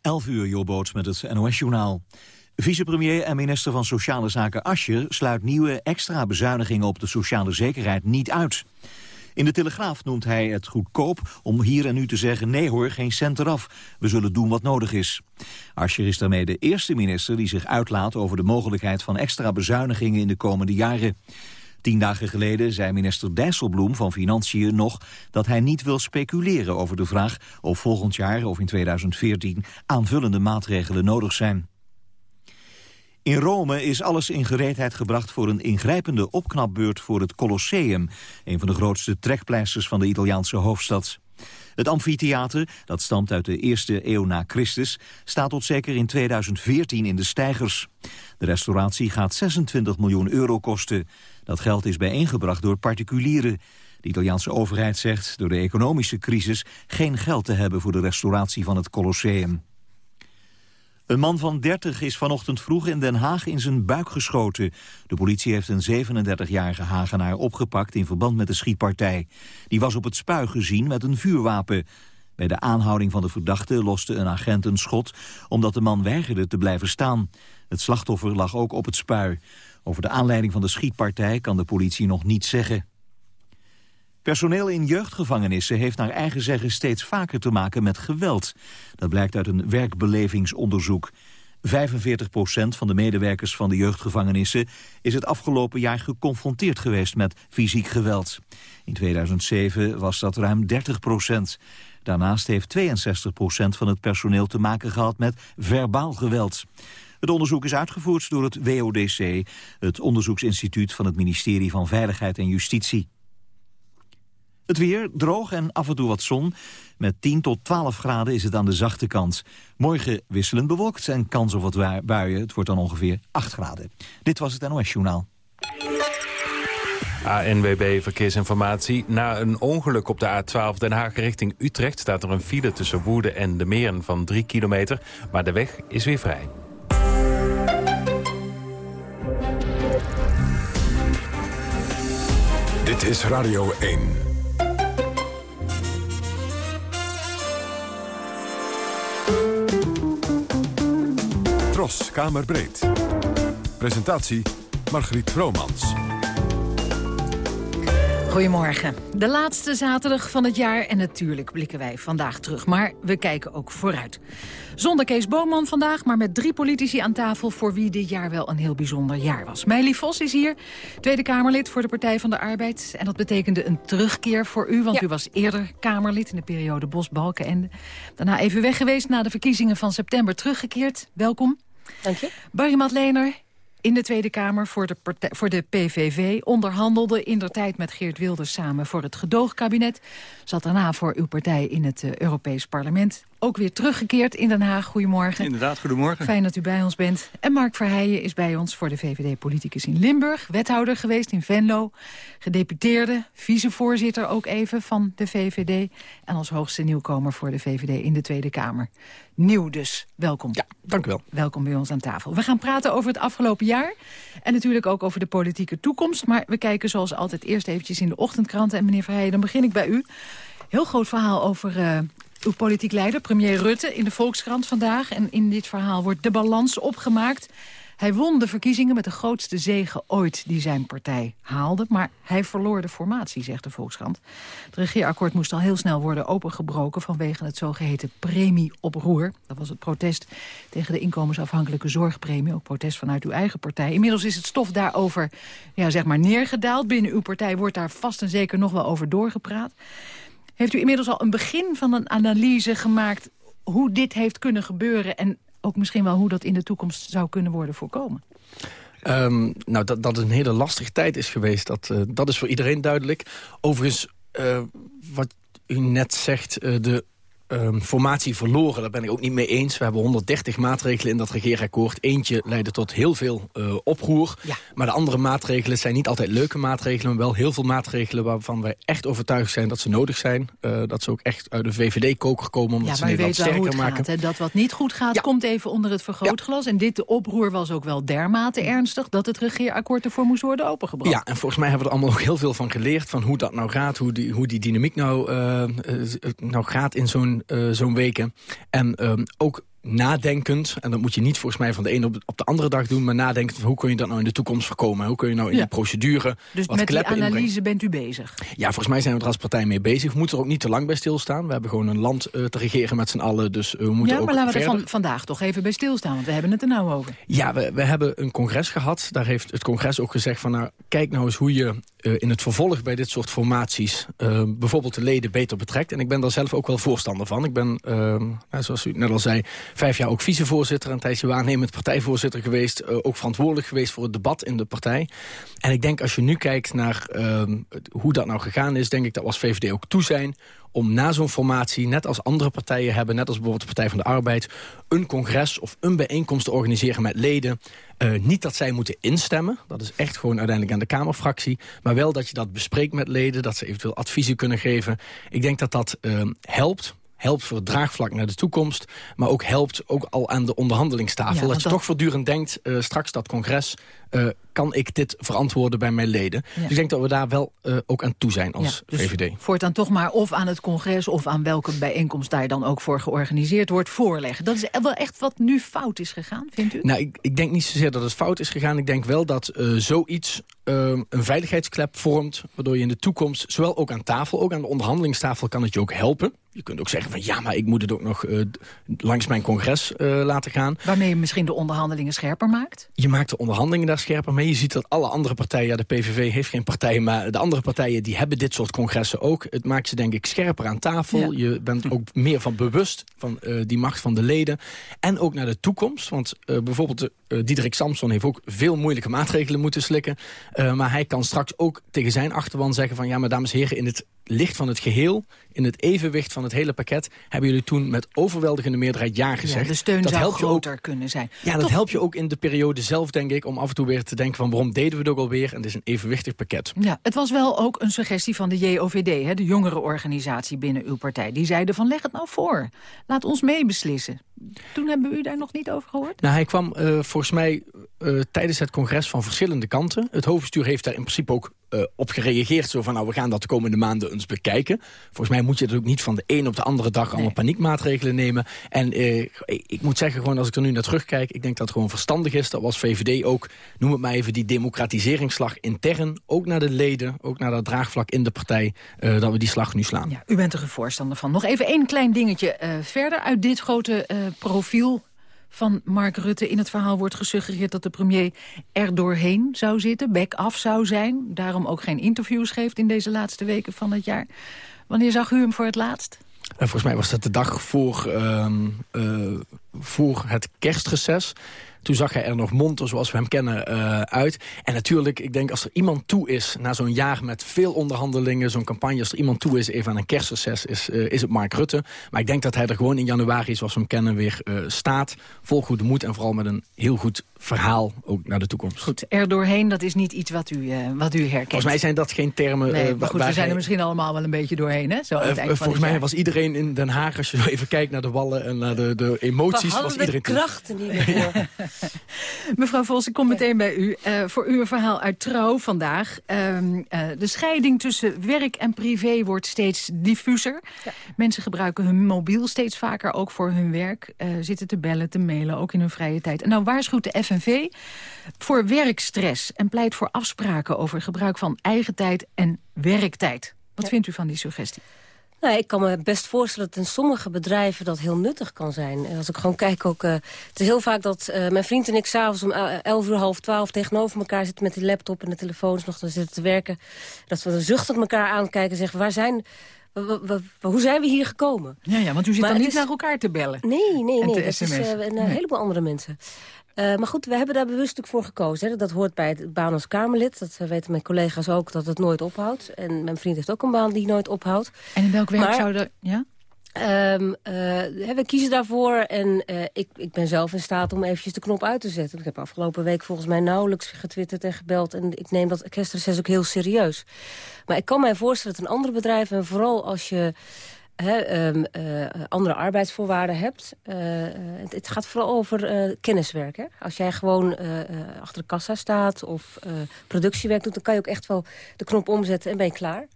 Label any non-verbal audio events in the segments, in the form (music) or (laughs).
11 uur, Jobboot met het NOS-journaal. Vicepremier en minister van Sociale Zaken Ascher sluit nieuwe extra bezuinigingen op de sociale zekerheid niet uit. In de Telegraaf noemt hij het goedkoop om hier en nu te zeggen... nee hoor, geen cent eraf, we zullen doen wat nodig is. Ascher is daarmee de eerste minister die zich uitlaat... over de mogelijkheid van extra bezuinigingen in de komende jaren. Tien dagen geleden zei minister Dijsselbloem van Financiën nog dat hij niet wil speculeren over de vraag of volgend jaar of in 2014 aanvullende maatregelen nodig zijn. In Rome is alles in gereedheid gebracht voor een ingrijpende opknapbeurt voor het Colosseum, een van de grootste trekpleisters van de Italiaanse hoofdstad. Het amfitheater, dat stamt uit de eerste eeuw na Christus, staat tot zeker in 2014 in de stijgers. De restauratie gaat 26 miljoen euro kosten. Dat geld is bijeengebracht door particulieren. De Italiaanse overheid zegt door de economische crisis geen geld te hebben voor de restauratie van het Colosseum. Een man van 30 is vanochtend vroeg in Den Haag in zijn buik geschoten. De politie heeft een 37-jarige Hagenaar opgepakt in verband met de schietpartij. Die was op het spui gezien met een vuurwapen. Bij de aanhouding van de verdachte loste een agent een schot... omdat de man weigerde te blijven staan. Het slachtoffer lag ook op het spui. Over de aanleiding van de schietpartij kan de politie nog niets zeggen. Personeel in jeugdgevangenissen heeft naar eigen zeggen steeds vaker te maken met geweld. Dat blijkt uit een werkbelevingsonderzoek. 45% van de medewerkers van de jeugdgevangenissen is het afgelopen jaar geconfronteerd geweest met fysiek geweld. In 2007 was dat ruim 30% Daarnaast heeft 62% van het personeel te maken gehad met verbaal geweld. Het onderzoek is uitgevoerd door het WODC, het onderzoeksinstituut van het ministerie van Veiligheid en Justitie. Het weer droog en af en toe wat zon. Met 10 tot 12 graden is het aan de zachte kant. Morgen wisselend bewolkt en kans op wat buien. Het wordt dan ongeveer 8 graden. Dit was het NOS Journaal. ANWB Verkeersinformatie. Na een ongeluk op de A12 Den Haag richting Utrecht... staat er een file tussen Woerden en de Meren van 3 kilometer. Maar de weg is weer vrij. Dit is Radio 1. Tros, Kamerbreed. Presentatie Margriet Vromans. Goedemorgen. De laatste zaterdag van het jaar en natuurlijk blikken wij vandaag terug. Maar we kijken ook vooruit. Zonder Kees Boman vandaag, maar met drie politici aan tafel... voor wie dit jaar wel een heel bijzonder jaar was. Meili Vos is hier, Tweede Kamerlid voor de Partij van de Arbeid. En dat betekende een terugkeer voor u, want u was eerder Kamerlid... in de periode Bos-Balkenende. Daarna even weg geweest na de verkiezingen van september teruggekeerd. Welkom. Dank je. Barry Madlener, in de Tweede Kamer voor de, voor de PVV... onderhandelde in der tijd met Geert Wilders samen voor het gedoogkabinet. Zat daarna voor uw partij in het uh, Europees Parlement ook weer teruggekeerd in Den Haag. Goedemorgen. Inderdaad, goedemorgen. Fijn dat u bij ons bent. En Mark Verheijen is bij ons voor de VVD-politicus in Limburg. Wethouder geweest in Venlo. Gedeputeerde, vicevoorzitter ook even van de VVD. En als hoogste nieuwkomer voor de VVD in de Tweede Kamer. Nieuw dus. Welkom. Ja, dank u wel. Welkom bij ons aan tafel. We gaan praten over het afgelopen jaar. En natuurlijk ook over de politieke toekomst. Maar we kijken zoals altijd eerst eventjes in de ochtendkranten. En meneer Verheijen, dan begin ik bij u. Heel groot verhaal over uh, uw politiek leider, premier Rutte, in de Volkskrant vandaag. En in dit verhaal wordt de balans opgemaakt. Hij won de verkiezingen met de grootste zegen ooit die zijn partij haalde. Maar hij verloor de formatie, zegt de Volkskrant. Het regeerakkoord moest al heel snel worden opengebroken... vanwege het zogeheten premieoproer. Dat was het protest tegen de inkomensafhankelijke zorgpremie. Ook protest vanuit uw eigen partij. Inmiddels is het stof daarover ja, zeg maar neergedaald. Binnen uw partij wordt daar vast en zeker nog wel over doorgepraat. Heeft u inmiddels al een begin van een analyse gemaakt... hoe dit heeft kunnen gebeuren... en ook misschien wel hoe dat in de toekomst zou kunnen worden voorkomen? Um, nou, dat, dat een hele lastige tijd is geweest, dat, uh, dat is voor iedereen duidelijk. Overigens, uh, wat u net zegt, uh, de um, formatie verloren. Daar ben ik ook niet mee eens. We hebben 130 maatregelen in dat regeerakkoord. Eentje leidde tot heel veel uh, oproer. Ja. Maar de andere maatregelen zijn niet altijd leuke maatregelen... maar wel heel veel maatregelen waarvan wij echt overtuigd zijn dat ze nodig zijn. Uh, dat ze ook echt uit de VVD-koker komen omdat ja, ze Nederland sterker maken. Gaat, dat wat niet goed gaat, ja. komt even onder het vergrootglas. En dit de oproer was ook wel dermate ernstig... dat het regeerakkoord ervoor moest worden opengebracht. Ja, en volgens mij hebben we er allemaal ook heel veel van geleerd... van hoe dat nou gaat, hoe die, hoe die dynamiek nou, uh, nou gaat in zo'n uh, zo'n weken. En um, ook nadenkend. En dat moet je niet volgens mij van de ene op, op de andere dag doen... maar nadenkend hoe kun je dat nou in de toekomst voorkomen? Hoe kun je nou in de procedure Dus wat met die analyse inbrengen? bent u bezig? Ja, volgens mij zijn we er als partij mee bezig. We moeten er ook niet te lang bij stilstaan. We hebben gewoon een land eh, te regeren met z'n allen. Dus eh, we moeten Ja, ook maar laten we er van, vandaag toch even bij stilstaan, want we hebben het er nou over. Ja, we, we hebben een congres gehad. Daar heeft het congres ook gezegd van... nou, kijk nou eens hoe je eh, in het vervolg bij dit soort formaties... eh, bijvoorbeeld de leden beter betrekt. En ik ben daar zelf ook wel voorstander van. Ik ben, eh, nou, zoals u net al zei, vijf jaar ook vicevoorzitter... en tijdens waarnemend partijvoorzitter geweest. ook verantwoordelijk geweest voor het debat in de partij. En ik denk als je nu kijkt naar hoe dat nou gegaan is... denk ik dat we als VVD ook toe zijn om na zo'n formatie, net als andere partijen hebben... net als bijvoorbeeld de Partij van de Arbeid... een congres of een bijeenkomst te organiseren met leden. Eh, niet dat zij moeten instemmen, dat is echt gewoon uiteindelijk aan de Kamerfractie... maar wel dat je dat bespreekt met leden, dat ze eventueel adviezen kunnen geven. Ik denk dat dat eh, helpt helpt voor het draagvlak naar de toekomst... maar ook helpt ook al aan de onderhandelingstafel. Ja, dat je dat- toch voortdurend denkt, eh, straks dat congres... eh, kan ik dit verantwoorden bij mijn leden? Ja. Dus ik denk dat we daar wel eh, ook aan toe zijn als Ja, dus VVD. Voortaan toch maar of aan het congres of aan welke bijeenkomst daar dan ook voor georganiseerd wordt voorleggen. Dat is wel echt wat nu fout is gegaan, vindt u? Nou, ik, ik denk niet zozeer dat het fout is gegaan. Ik denk wel dat eh, zoiets eh, een veiligheidsklep vormt... waardoor je in de toekomst, zowel ook aan tafel... ook aan de onderhandelingstafel kan het je ook helpen. Je kunt ook zeggen van ja, maar ik moet het ook nog langs mijn congres laten gaan. Waarmee je misschien de onderhandelingen scherper maakt? Je maakt de onderhandelingen daar scherper mee. Je ziet dat alle andere partijen, ja, de PVV heeft geen partij... maar de andere partijen die hebben dit soort congressen ook. Het maakt ze denk ik scherper aan tafel. Ja. Je bent ook meer van bewust van eh, die macht van de leden. En ook naar de toekomst. Want eh, bijvoorbeeld eh, Diederik Samson heeft ook veel moeilijke maatregelen moeten slikken. Maar hij kan straks ook tegen zijn achterban zeggen van... ja, maar dames en heren, in het licht van het geheel... in het evenwicht van het hele pakket... hebben jullie toen met overweldigende meerderheid ja gezegd. Ja, de steun dat zou helpt je ook groter kunnen zijn. ja, dat helpt je ook in de periode zelf, denk ik... om af en toe weer te denken van waarom deden we het ook alweer... en het is een evenwichtig pakket. Ja, het was wel ook een suggestie van de JOVD, hè, de jongerenorganisatie binnen uw partij. Die zeiden van leg het nou voor, laat ons meebeslissen. Toen hebben we u daar nog niet over gehoord? Nou, hij kwam eh, volgens mij eh, tijdens het congres van verschillende kanten. Het hoofdbestuur heeft daar in principe ook eh, op gereageerd. Zo van, nou, we gaan dat de komende maanden eens bekijken. Volgens mij moet je ook niet van de een op de andere dag... allemaal Nee. paniekmaatregelen nemen. En eh, ik moet zeggen, gewoon als ik er nu naar terugkijk... ik denk dat het gewoon verstandig is dat we als VVD ook... noem het maar even die democratiseringsslag intern... ook naar de leden, ook naar dat draagvlak in de partij... eh, dat we die slag nu slaan. Ja, u bent er een voorstander van. Nog even één klein dingetje eh, verder uit dit grote eh, profiel van Mark Rutte. In het verhaal wordt gesuggereerd dat de premier er doorheen zou zitten, back af zou zijn. Daarom ook geen interviews geeft in deze laatste weken van het jaar. Wanneer zag u hem voor het laatst? En volgens mij was dat de dag voor, ehm, eh, voor het kerstreces. Toen zag hij er nog monter, zoals we hem kennen, eh, uit. En natuurlijk, ik denk als er iemand toe is... na zo'n jaar met veel onderhandelingen, zo'n campagne... als er iemand toe is even aan een kerstreces, is, eh, is het Mark Rutte. Maar ik denk dat hij er gewoon in januari, zoals we hem kennen, weer eh, staat. Vol goede moed en vooral met een heel goed verhaal ook naar de toekomst. Goed, er doorheen, dat is niet iets wat u, eh, wat u herkent. Volgens mij zijn dat geen termen... Nee, eh, maar goed, waar we zijn hij- er misschien allemaal wel een beetje doorheen, hè? Zo Eh, het eind van volgens mij jaar. was iedereen in Den Haag, als je even kijkt naar de wallen en naar de, de emoties, We was iedereen de krachten niet meer voor. (laughs) (laughs) Mevrouw Vos, ik kom meteen bij u. Eh, voor uw verhaal uit Trouw vandaag. Ehm, eh, de scheiding tussen werk en privé wordt steeds diffuser. Mensen gebruiken hun mobiel steeds vaker, ook voor hun werk. eh, zitten te bellen, te mailen, ook in hun vrije tijd. En nou waarschuwt de FNV voor werkstress... en pleit voor afspraken over gebruik van eigen tijd en werktijd. Wat vindt u van die suggestie? Nou, ik kan me best voorstellen dat in sommige bedrijven dat heel nuttig kan zijn. En Als ik gewoon kijk ook... eh, het is heel vaak dat eh, mijn vriend en ik s'avonds om el- 11 uur, half 12 tegenover elkaar zitten met die laptop en de telefoons nog te zitten te werken. Dat we zuchtend elkaar aankijken en zeggen, waar zijn... hoe zijn we hier gekomen? Ja, ja want u zit Maar dan niet is- naar elkaar te bellen. Nee, nee, nee. Dat is eh, een Nee. heleboel andere mensen. Eh, maar goed, we hebben daar bewust ook voor gekozen. Hè. Dat hoort bij het baan als Kamerlid. Dat eh, weten mijn collega's ook, dat het nooit ophoudt. En mijn vriend heeft ook een baan die nooit ophoudt. En in welk werk Maar- zou. Ja? Ehm, eh, we kiezen daarvoor en ik, ik ben zelf in staat om eventjes de knop uit te zetten. Ik heb afgelopen week volgens mij nauwelijks getwitterd en gebeld. En ik neem dat kerstreces ook heel serieus. Maar ik kan mij voorstellen dat een andere bedrijf... en vooral als je ehm, eh, andere arbeidsvoorwaarden hebt... eh, eh, het, gaat vooral over eh, kenniswerk. Hè? Als jij gewoon achter de kassa staat of productiewerk doet... dan kan je ook echt wel de knop omzetten en ben je klaar.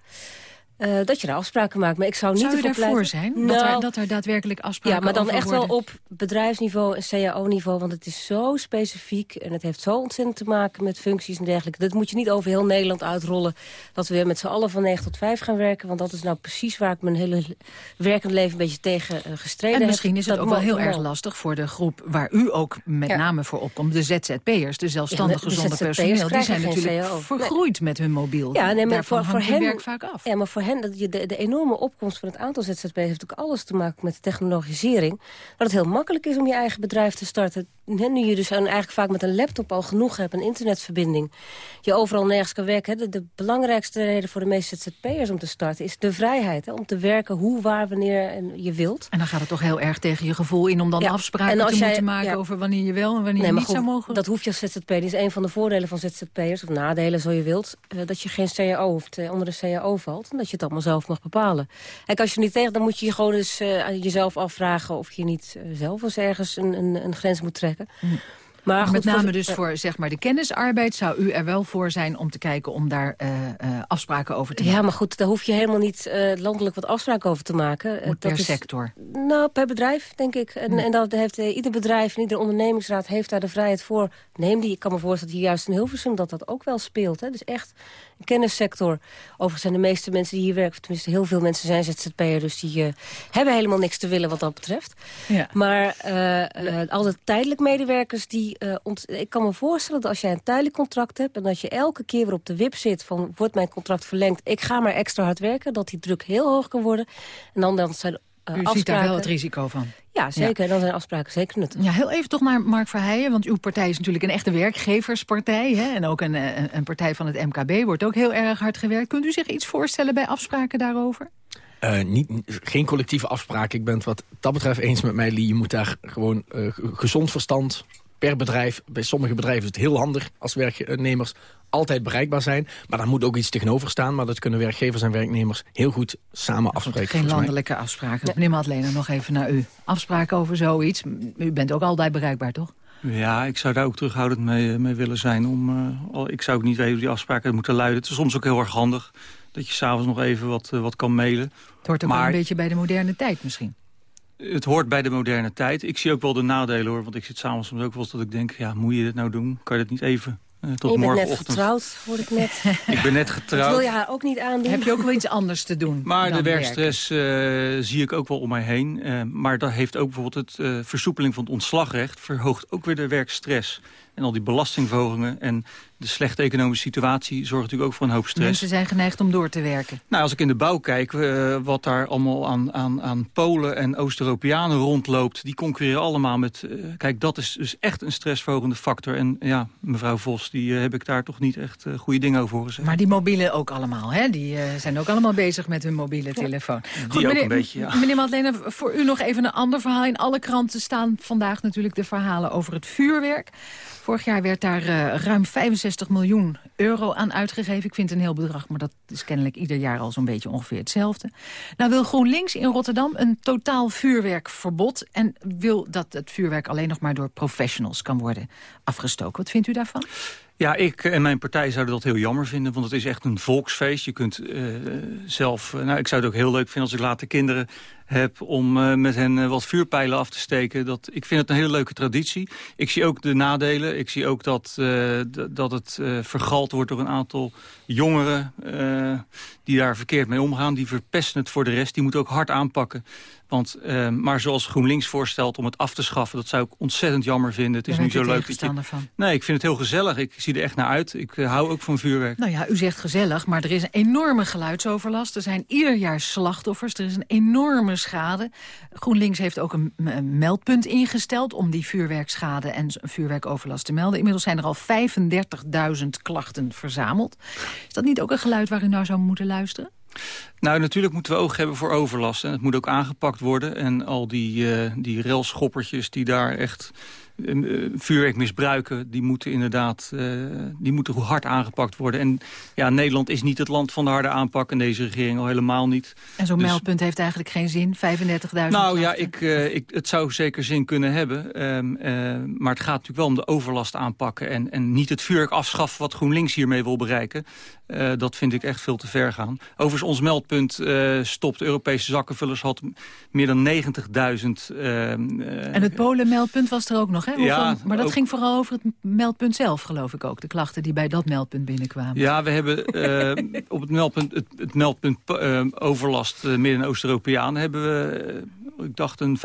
Uh, dat je daar afspraken maakt. Maar ik zou niet zou je daarvoor zijn? Nou, dat, er, Nou, dat er daadwerkelijk afspraken ja, maar dan echt wel op bedrijfsniveau en cao-niveau. Want het is zo specifiek en het heeft zo ontzettend te maken met functies en dergelijke. Dat moet je niet over heel Nederland uitrollen. Dat we met z'n allen van 9 tot 5 gaan werken. Want dat is nou precies waar ik mijn hele werkend leven een beetje tegen uh, gestreden En misschien heb. is het ook wel heel erg lastig voor de groep waar u ook met Ja. name voor opkomt. De ZZP'ers, de zelfstandige Ja, de zonder ZZP'ers personeel. Die zijn natuurlijk CAO. vergroeid met hun mobiel. Ja, nee, maar Daarvan voor- voor hen- werk vaak af. Ja, maar voor hen, dat je de, de enorme opkomst van het aantal ZZP'ers... heeft natuurlijk alles te maken met de technologisering. Dat het heel makkelijk is om je eigen bedrijf te starten. Nu je dus eigenlijk vaak met een laptop al genoeg hebt... een internetverbinding, je overal nergens kan werken. Hè. De, de belangrijkste reden voor de meeste ZZP'ers om te starten... is de vrijheid, hè, om te werken hoe, waar, wanneer en je wilt. En dan gaat het toch heel erg tegen je gevoel in om dan Ja, afspraken te jij- moeten maken ja. over wanneer je wel en wanneer Nee, je niet zou mogen. dat hoef je als ZZP'er. Dat is een van de voordelen van ZZP'ers, of nadelen zo je wilt. eh, dat je geen CAO hoeft, eh, onder de CAO valt. En dat je het allemaal zelf mag bepalen. Kijk, als je niet tegen, dan moet je je gewoon eens eh, jezelf afvragen... of je niet eh, zelf eens ergens een, een, een grens moet trekken. Maar, Maar goed, met name voor- dus ja. voor zeg maar, de kennisarbeid zou u er wel voor zijn om te kijken om daar eh, eh, afspraken over te maken. Ja, maar goed, daar hoef je helemaal niet eh, landelijk wat afspraken over te maken. Eh, Moet dat per is- sector. Nou, per bedrijf, denk ik. En, en dat heeft eh, ieder bedrijf en ieder ondernemingsraad heeft daar de vrijheid voor. Neem die. Ik kan me voorstellen dat hier juist in Hilversum dat dat ook wel speelt. Hè. Dus echt een kennissector. Overigens zijn de meeste mensen die hier werken... tenminste heel veel mensen zijn ZZP'er... dus die eh, hebben helemaal niks te willen wat dat betreft. Ja. Maar eh, al de tijdelijk medewerkers die... ik kan me voorstellen dat als jij een tijdelijk contract hebt... en dat je elke keer weer op de wip zit van... wordt mijn contract verlengd, ik ga maar extra hard werken... dat die druk heel hoog kan worden. En dan, dan zijn U ziet daar wel het risico van. Ja, zeker. En dan zijn afspraken zeker nuttig. Ja, heel even toch naar Mark Verheijen, want uw partij is natuurlijk een echte werkgeverspartij. Hè? En ook een, eh, een, een partij van het MKB wordt ook heel erg hard gewerkt. Kunt u zich iets voorstellen bij afspraken daarover? Eh, niet, geen collectieve afspraken. Ik ben het wat dat betreft eens met mij, Lee. Je moet daar gewoon eh, ge- gezond verstand per bedrijf. Bij sommige bedrijven is het heel handig als werknemers altijd bereikbaar zijn. Maar daar moet ook iets tegenover staan. Maar dat kunnen werkgevers en werknemers heel goed samen afspreken. Geen mij. landelijke afspraken. Meneer Madlena, nog even naar u. Afspraken over zoiets. U bent ook altijd bereikbaar, toch? Ja, ik zou daar ook terughoudend mee, mee willen zijn. Om, eh, al- ik zou ook niet weten hoe die afspraken moeten luiden. Het is soms ook heel erg handig dat je s'avonds nog even wat, eh, wat kan mailen. Het hoort ook Maar- een beetje bij de moderne tijd misschien. Het hoort bij de moderne tijd. Ik zie ook wel de nadelen hoor. Want ik zit s'avonds soms ook wel eens dat ik denk... ja, moet je dit nou doen? Kan je dit niet even eh, tot je bent net morgenochtend? getrouwd, hoorde ik net. (laughs) Ik ben net Dat getrouwd. wil je haar ook niet aandoen. Heb je ook wel iets anders te doen (laughs) Maar dan de werkstress eh, zie ik ook wel om mij heen. Eh, maar dat heeft ook bijvoorbeeld het eh, versoepeling van het ontslagrecht... verhoogt ook weer de werkstress. En al die belastingverhogingen en de slechte economische situatie... zorgt natuurlijk ook voor een hoop stress. Mensen zijn geneigd om door te werken. Nou, als ik in de bouw kijk, eh, wat daar allemaal aan, aan, aan Polen en Oost-Europeanen rondloopt... die concurreren allemaal met... eh, kijk, dat is dus echt een stressverhogende factor. En ja, mevrouw Vos, die eh, heb ik daar toch niet echt goede dingen over horen zeggen. Maar die mobielen ook allemaal, hè? Die zijn ook allemaal bezig met hun mobiele telefoon. Die ook een beetje, ja. Meneer Madlena, voor u nog even een ander verhaal. In alle kranten staan vandaag natuurlijk de verhalen over het vuurwerk. Vorig jaar werd daar ruim 65 miljoen euro aan uitgegeven. Ik vind een heel bedrag, maar dat is kennelijk ieder jaar al zo'n beetje ongeveer hetzelfde. Nou wil GroenLinks in Rotterdam een totaal vuurwerkverbod... en wil dat het vuurwerk alleen nog maar door professionals kan worden afgestoken. Wat vindt u daarvan? Ja, ik en mijn partij zouden dat heel jammer vinden, want het is echt een volksfeest. Je kunt eh, zelf, eh, nou ik zou het ook heel leuk vinden als ik later kinderen heb om eh, met hen eh, wat vuurpijlen af te steken. Dat, ik vind het een hele leuke traditie. Ik zie ook de nadelen. Ik zie ook dat, eh, dat het vergald wordt door een aantal jongeren eh, die daar verkeerd mee omgaan. Die verpesten het voor de rest. Die moeten ook hard aanpakken. Want, eh, maar zoals GroenLinks voorstelt om het af te schaffen... dat zou ik ontzettend jammer vinden. Het is u zo leuk van. Nee, ik vind het heel gezellig. Ik zie er echt naar uit. Ik eh, hou ook van vuurwerk. Nou ja, u zegt gezellig, maar er is een enorme geluidsoverlast. Er zijn ieder jaar slachtoffers. Er is een enorme schade. GroenLinks heeft ook een, een meldpunt ingesteld... om die vuurwerkschade en vuurwerkoverlast te melden. Inmiddels zijn er al 35.000 klachten verzameld. Is dat niet ook een geluid waar u nou zou moeten luisteren? Nou, natuurlijk moeten we oog hebben voor overlast. En het moet ook aangepakt worden. En al die, eh die railschoppertjes die daar echt uh, vuurwerk misbruiken, die moeten inderdaad die moeten hard aangepakt worden. En ja, Nederland is niet het land van de harde aanpak en deze regering al helemaal niet. En zo'n dus, meldpunt heeft eigenlijk geen zin, 35.000 Nou ja, ik, ik, het zou zeker zin kunnen hebben. Ehm, maar het gaat natuurlijk wel om de overlast aanpakken en, en niet het vuurwerk afschaffen wat GroenLinks hiermee wil bereiken. dat vind ik echt veel te ver gaan. Overigens, ons meldpunt stopt Europese zakkenvullers had meer dan 90.000... en het Polen-meldpunt was er ook nog, hè? ja, maar dat ging vooral over het meldpunt zelf, geloof ik ook. De klachten die bij dat meldpunt binnenkwamen. Ja, we hebben uh, op het meldpunt, het, het meldpunt uh, overlast Midden- en Oost-Europeanen... hebben we ik dacht een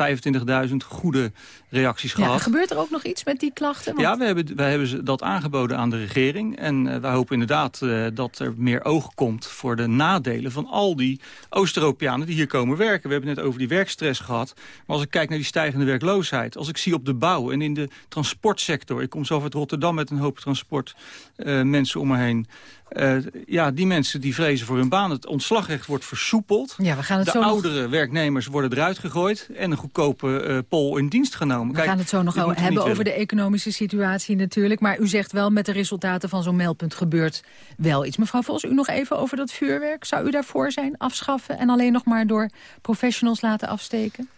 25.000 goede reacties gehad. Ja, gebeurt er ook nog iets met die klachten? Ja, we hebben, wij hebben dat aangeboden aan de regering. En uh, wij hopen inderdaad uh, dat er meer oog komt voor de nadelen van al die Oost-Europeanen die hier komen werken. We hebben het net over die werkstress gehad. Maar als ik kijk naar die stijgende werkloosheid, als ik zie op de bouw en in de transportsector. Ik kom zo uit Rotterdam met een hoop transportmensen uh, om me heen. Uh, ja, die mensen die vrezen voor hun baan. Het ontslagrecht wordt versoepeld. Ja, we gaan het de zo oudere werknemers worden eruit gegooid... en een goedkope uh, pol in dienst genomen. We gaan het zo nog hebben over de economische situatie natuurlijk. Maar u zegt wel, met de resultaten van zo'n meldpunt gebeurt wel iets. Mevrouw Vos, u nog even over dat vuurwerk. Zou u daarvoor zijn, afschaffen... en alleen nog maar door professionals laten afsteken?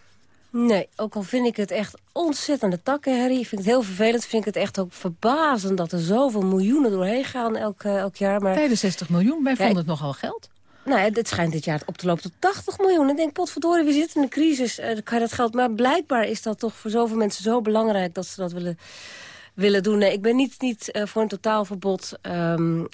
Nee, ook al vind ik het echt ontzettende takkenherrie. Vind ik het heel vervelend. Vind ik het echt ook verbazend dat er zoveel miljoenen doorheen gaan elk, uh, elk jaar. Maar... 65 miljoen, wij vonden het nogal geld. Nou het schijnt dit jaar op te lopen tot 80 miljoen. Ik denk, potverdorie, we zitten in een crisis. Uh, kan je dat geld... Maar blijkbaar is dat toch voor zoveel mensen zo belangrijk... dat ze dat willen, willen doen. Nee, ik ben niet, niet uh, voor een totaalverbod... Um,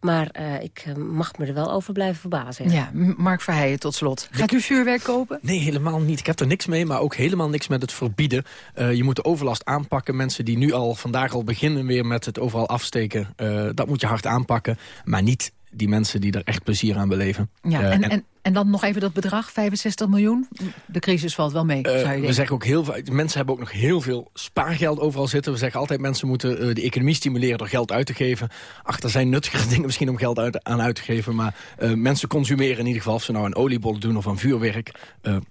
maar uh, ik uh, mag me er wel over blijven verbazen. Ja, Mark Verheijen tot slot. Gaat u vuurwerk kopen? Nee, helemaal niet. Ik heb er niks mee, maar ook helemaal niks met het verbieden. Uh, je moet de overlast aanpakken. Mensen die nu al vandaag al beginnen weer met het overal afsteken... dat moet je hard aanpakken, maar niet die mensen die er echt plezier aan beleven. Ja, en, en, en dan nog even dat bedrag, 65 miljoen. De crisis valt wel mee, uh, We zeggen ook heel veel, mensen hebben ook nog heel veel spaargeld overal zitten. We zeggen altijd, mensen moeten uh, de economie stimuleren door geld uit te geven. Achter zijn nuttige (laughs) dingen misschien om geld uit, aan uit te geven. Maar uh, mensen consumeren in ieder geval, of ze nou een oliebol doen of een vuurwerk.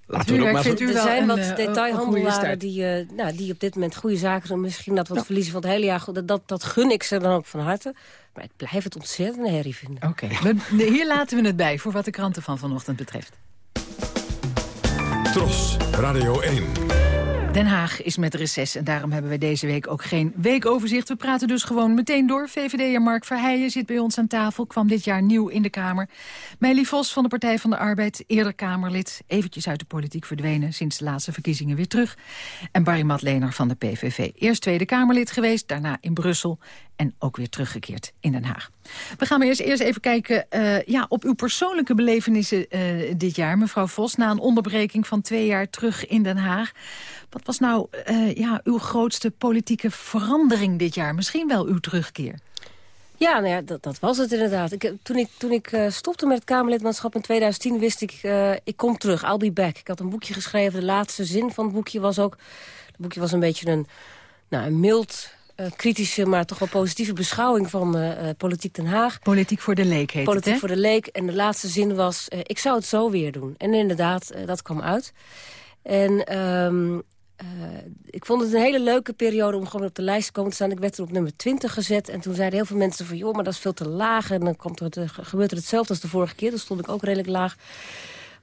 laten we ook maar zo... Er zijn wat detailhandelaren die, nou, die op dit moment goede zaken doen. Misschien dat wat verliezen van het hele jaar. Dat, dat, dat gun ik ze dan ook van harte. Maar ik blijf het ontzettend herrie vinden. Oké, (laughs) hier laten we het bij voor wat de kranten van vanochtend betreft. Tros, Radio 1. Den Haag is met reces en daarom hebben we deze week ook geen weekoverzicht. We praten dus gewoon meteen door. VVD'er Mark Verheijen zit bij ons aan tafel, kwam dit jaar nieuw in de Kamer. Meili Vos van de Partij van de Arbeid, eerder Kamerlid. Eventjes uit de politiek verdwenen, sinds de laatste verkiezingen weer terug. En Barry Matlener van de PVV. Eerst Tweede Kamerlid geweest, daarna in Brussel en ook weer teruggekeerd in Den Haag. We gaan maar eerst, eerst even kijken uh, ja, op uw persoonlijke belevenissen uh, dit jaar. Mevrouw Vos, na een onderbreking van twee jaar terug in Den Haag. Wat was nou uh, ja, uw grootste politieke verandering dit jaar? Misschien wel uw terugkeer? Ja, nou ja, dat, dat was het inderdaad. Ik, toen ik, toen ik uh, stopte met het Kamerlidmaatschap in 2010 wist ik, uh, ik kom terug, I'll be back. Ik had een boekje geschreven, de laatste zin van het boekje was ook... Het boekje was een beetje een, nou, een mild uh, kritische, maar toch wel positieve beschouwing van uh, Politiek Den Haag. Politiek voor de leek heet Politiek het, voor de leek. En de laatste zin was, ik zou het zo weer doen. En inderdaad, dat kwam uit. En um, ik vond het een hele leuke periode om gewoon op de lijst te komen te staan. Ik werd er op nummer 20 gezet. En toen zeiden heel veel mensen van, joh, maar dat is veel te laag. En dan komt er, gebeurt er hetzelfde als de vorige keer. Dan stond ik ook redelijk laag.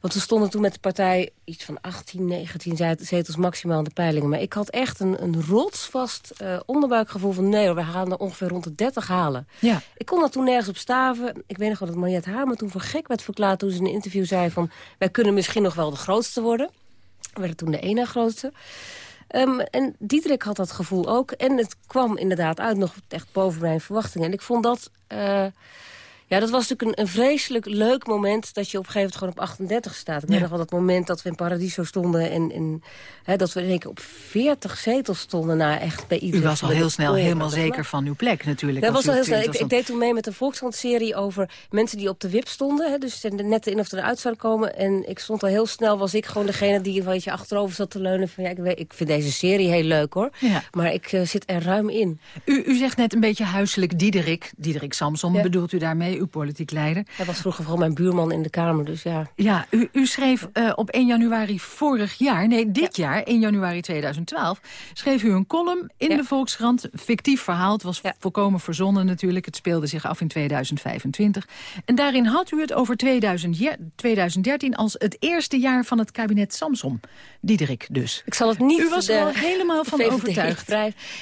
Want we stonden toen met de partij iets van 18, 19 zetels maximaal in de peilingen. Maar ik had echt een, een rotsvast uh, onderbuikgevoel van... nee, we gaan er ongeveer rond de 30 halen. Ja. Ik kon dat toen nergens op staven. Ik weet nog wel dat Mariette Hamer toen voor gek werd verklaard... toen ze in een interview zei van... wij kunnen misschien nog wel de grootste worden. We werden toen de ene grootste. Um, en Diederik had dat gevoel ook. En het kwam inderdaad uit nog echt boven mijn verwachtingen. En ik vond dat... Uh, ja, dat was natuurlijk een, een, vreselijk leuk moment... dat je op een gegeven moment gewoon op 38 staat. Ik ja. weet nog wel dat moment dat we in Paradiso stonden... en, en hè, dat we in één keer op 40 zetels stonden. Nou, echt bij iedereen. U was al heel snel helemaal zeker van uw plek natuurlijk. Dat was al heel snel. Ik, ik, deed toen mee met een Volkskrant-serie over mensen die op de wip stonden. Hè, dus net in of eruit zouden komen. En ik stond al heel snel, was ik gewoon degene die een beetje achterover zat te leunen. Van, ja, ik, weet, ik vind deze serie heel leuk hoor. Ja. Maar ik uh, zit er ruim in. U, u zegt net een beetje huiselijk Diederik. Diederik Samson ja. bedoelt u daarmee? Uw politiek leider. Hij was vroeger vooral mijn buurman in de Kamer, dus ja. Ja, u, u schreef uh, op 1 januari vorig jaar, nee, dit ja. jaar, 1 januari 2012... schreef u een column in ja. de Volkskrant. Fictief verhaal, het was volkomen verzonnen natuurlijk. Het speelde zich af in 2025. En daarin had u het over 2000, 2013 als het eerste jaar van het kabinet Samson. Diederik dus. Ik zal het niet... U was er al helemaal van overtuigd.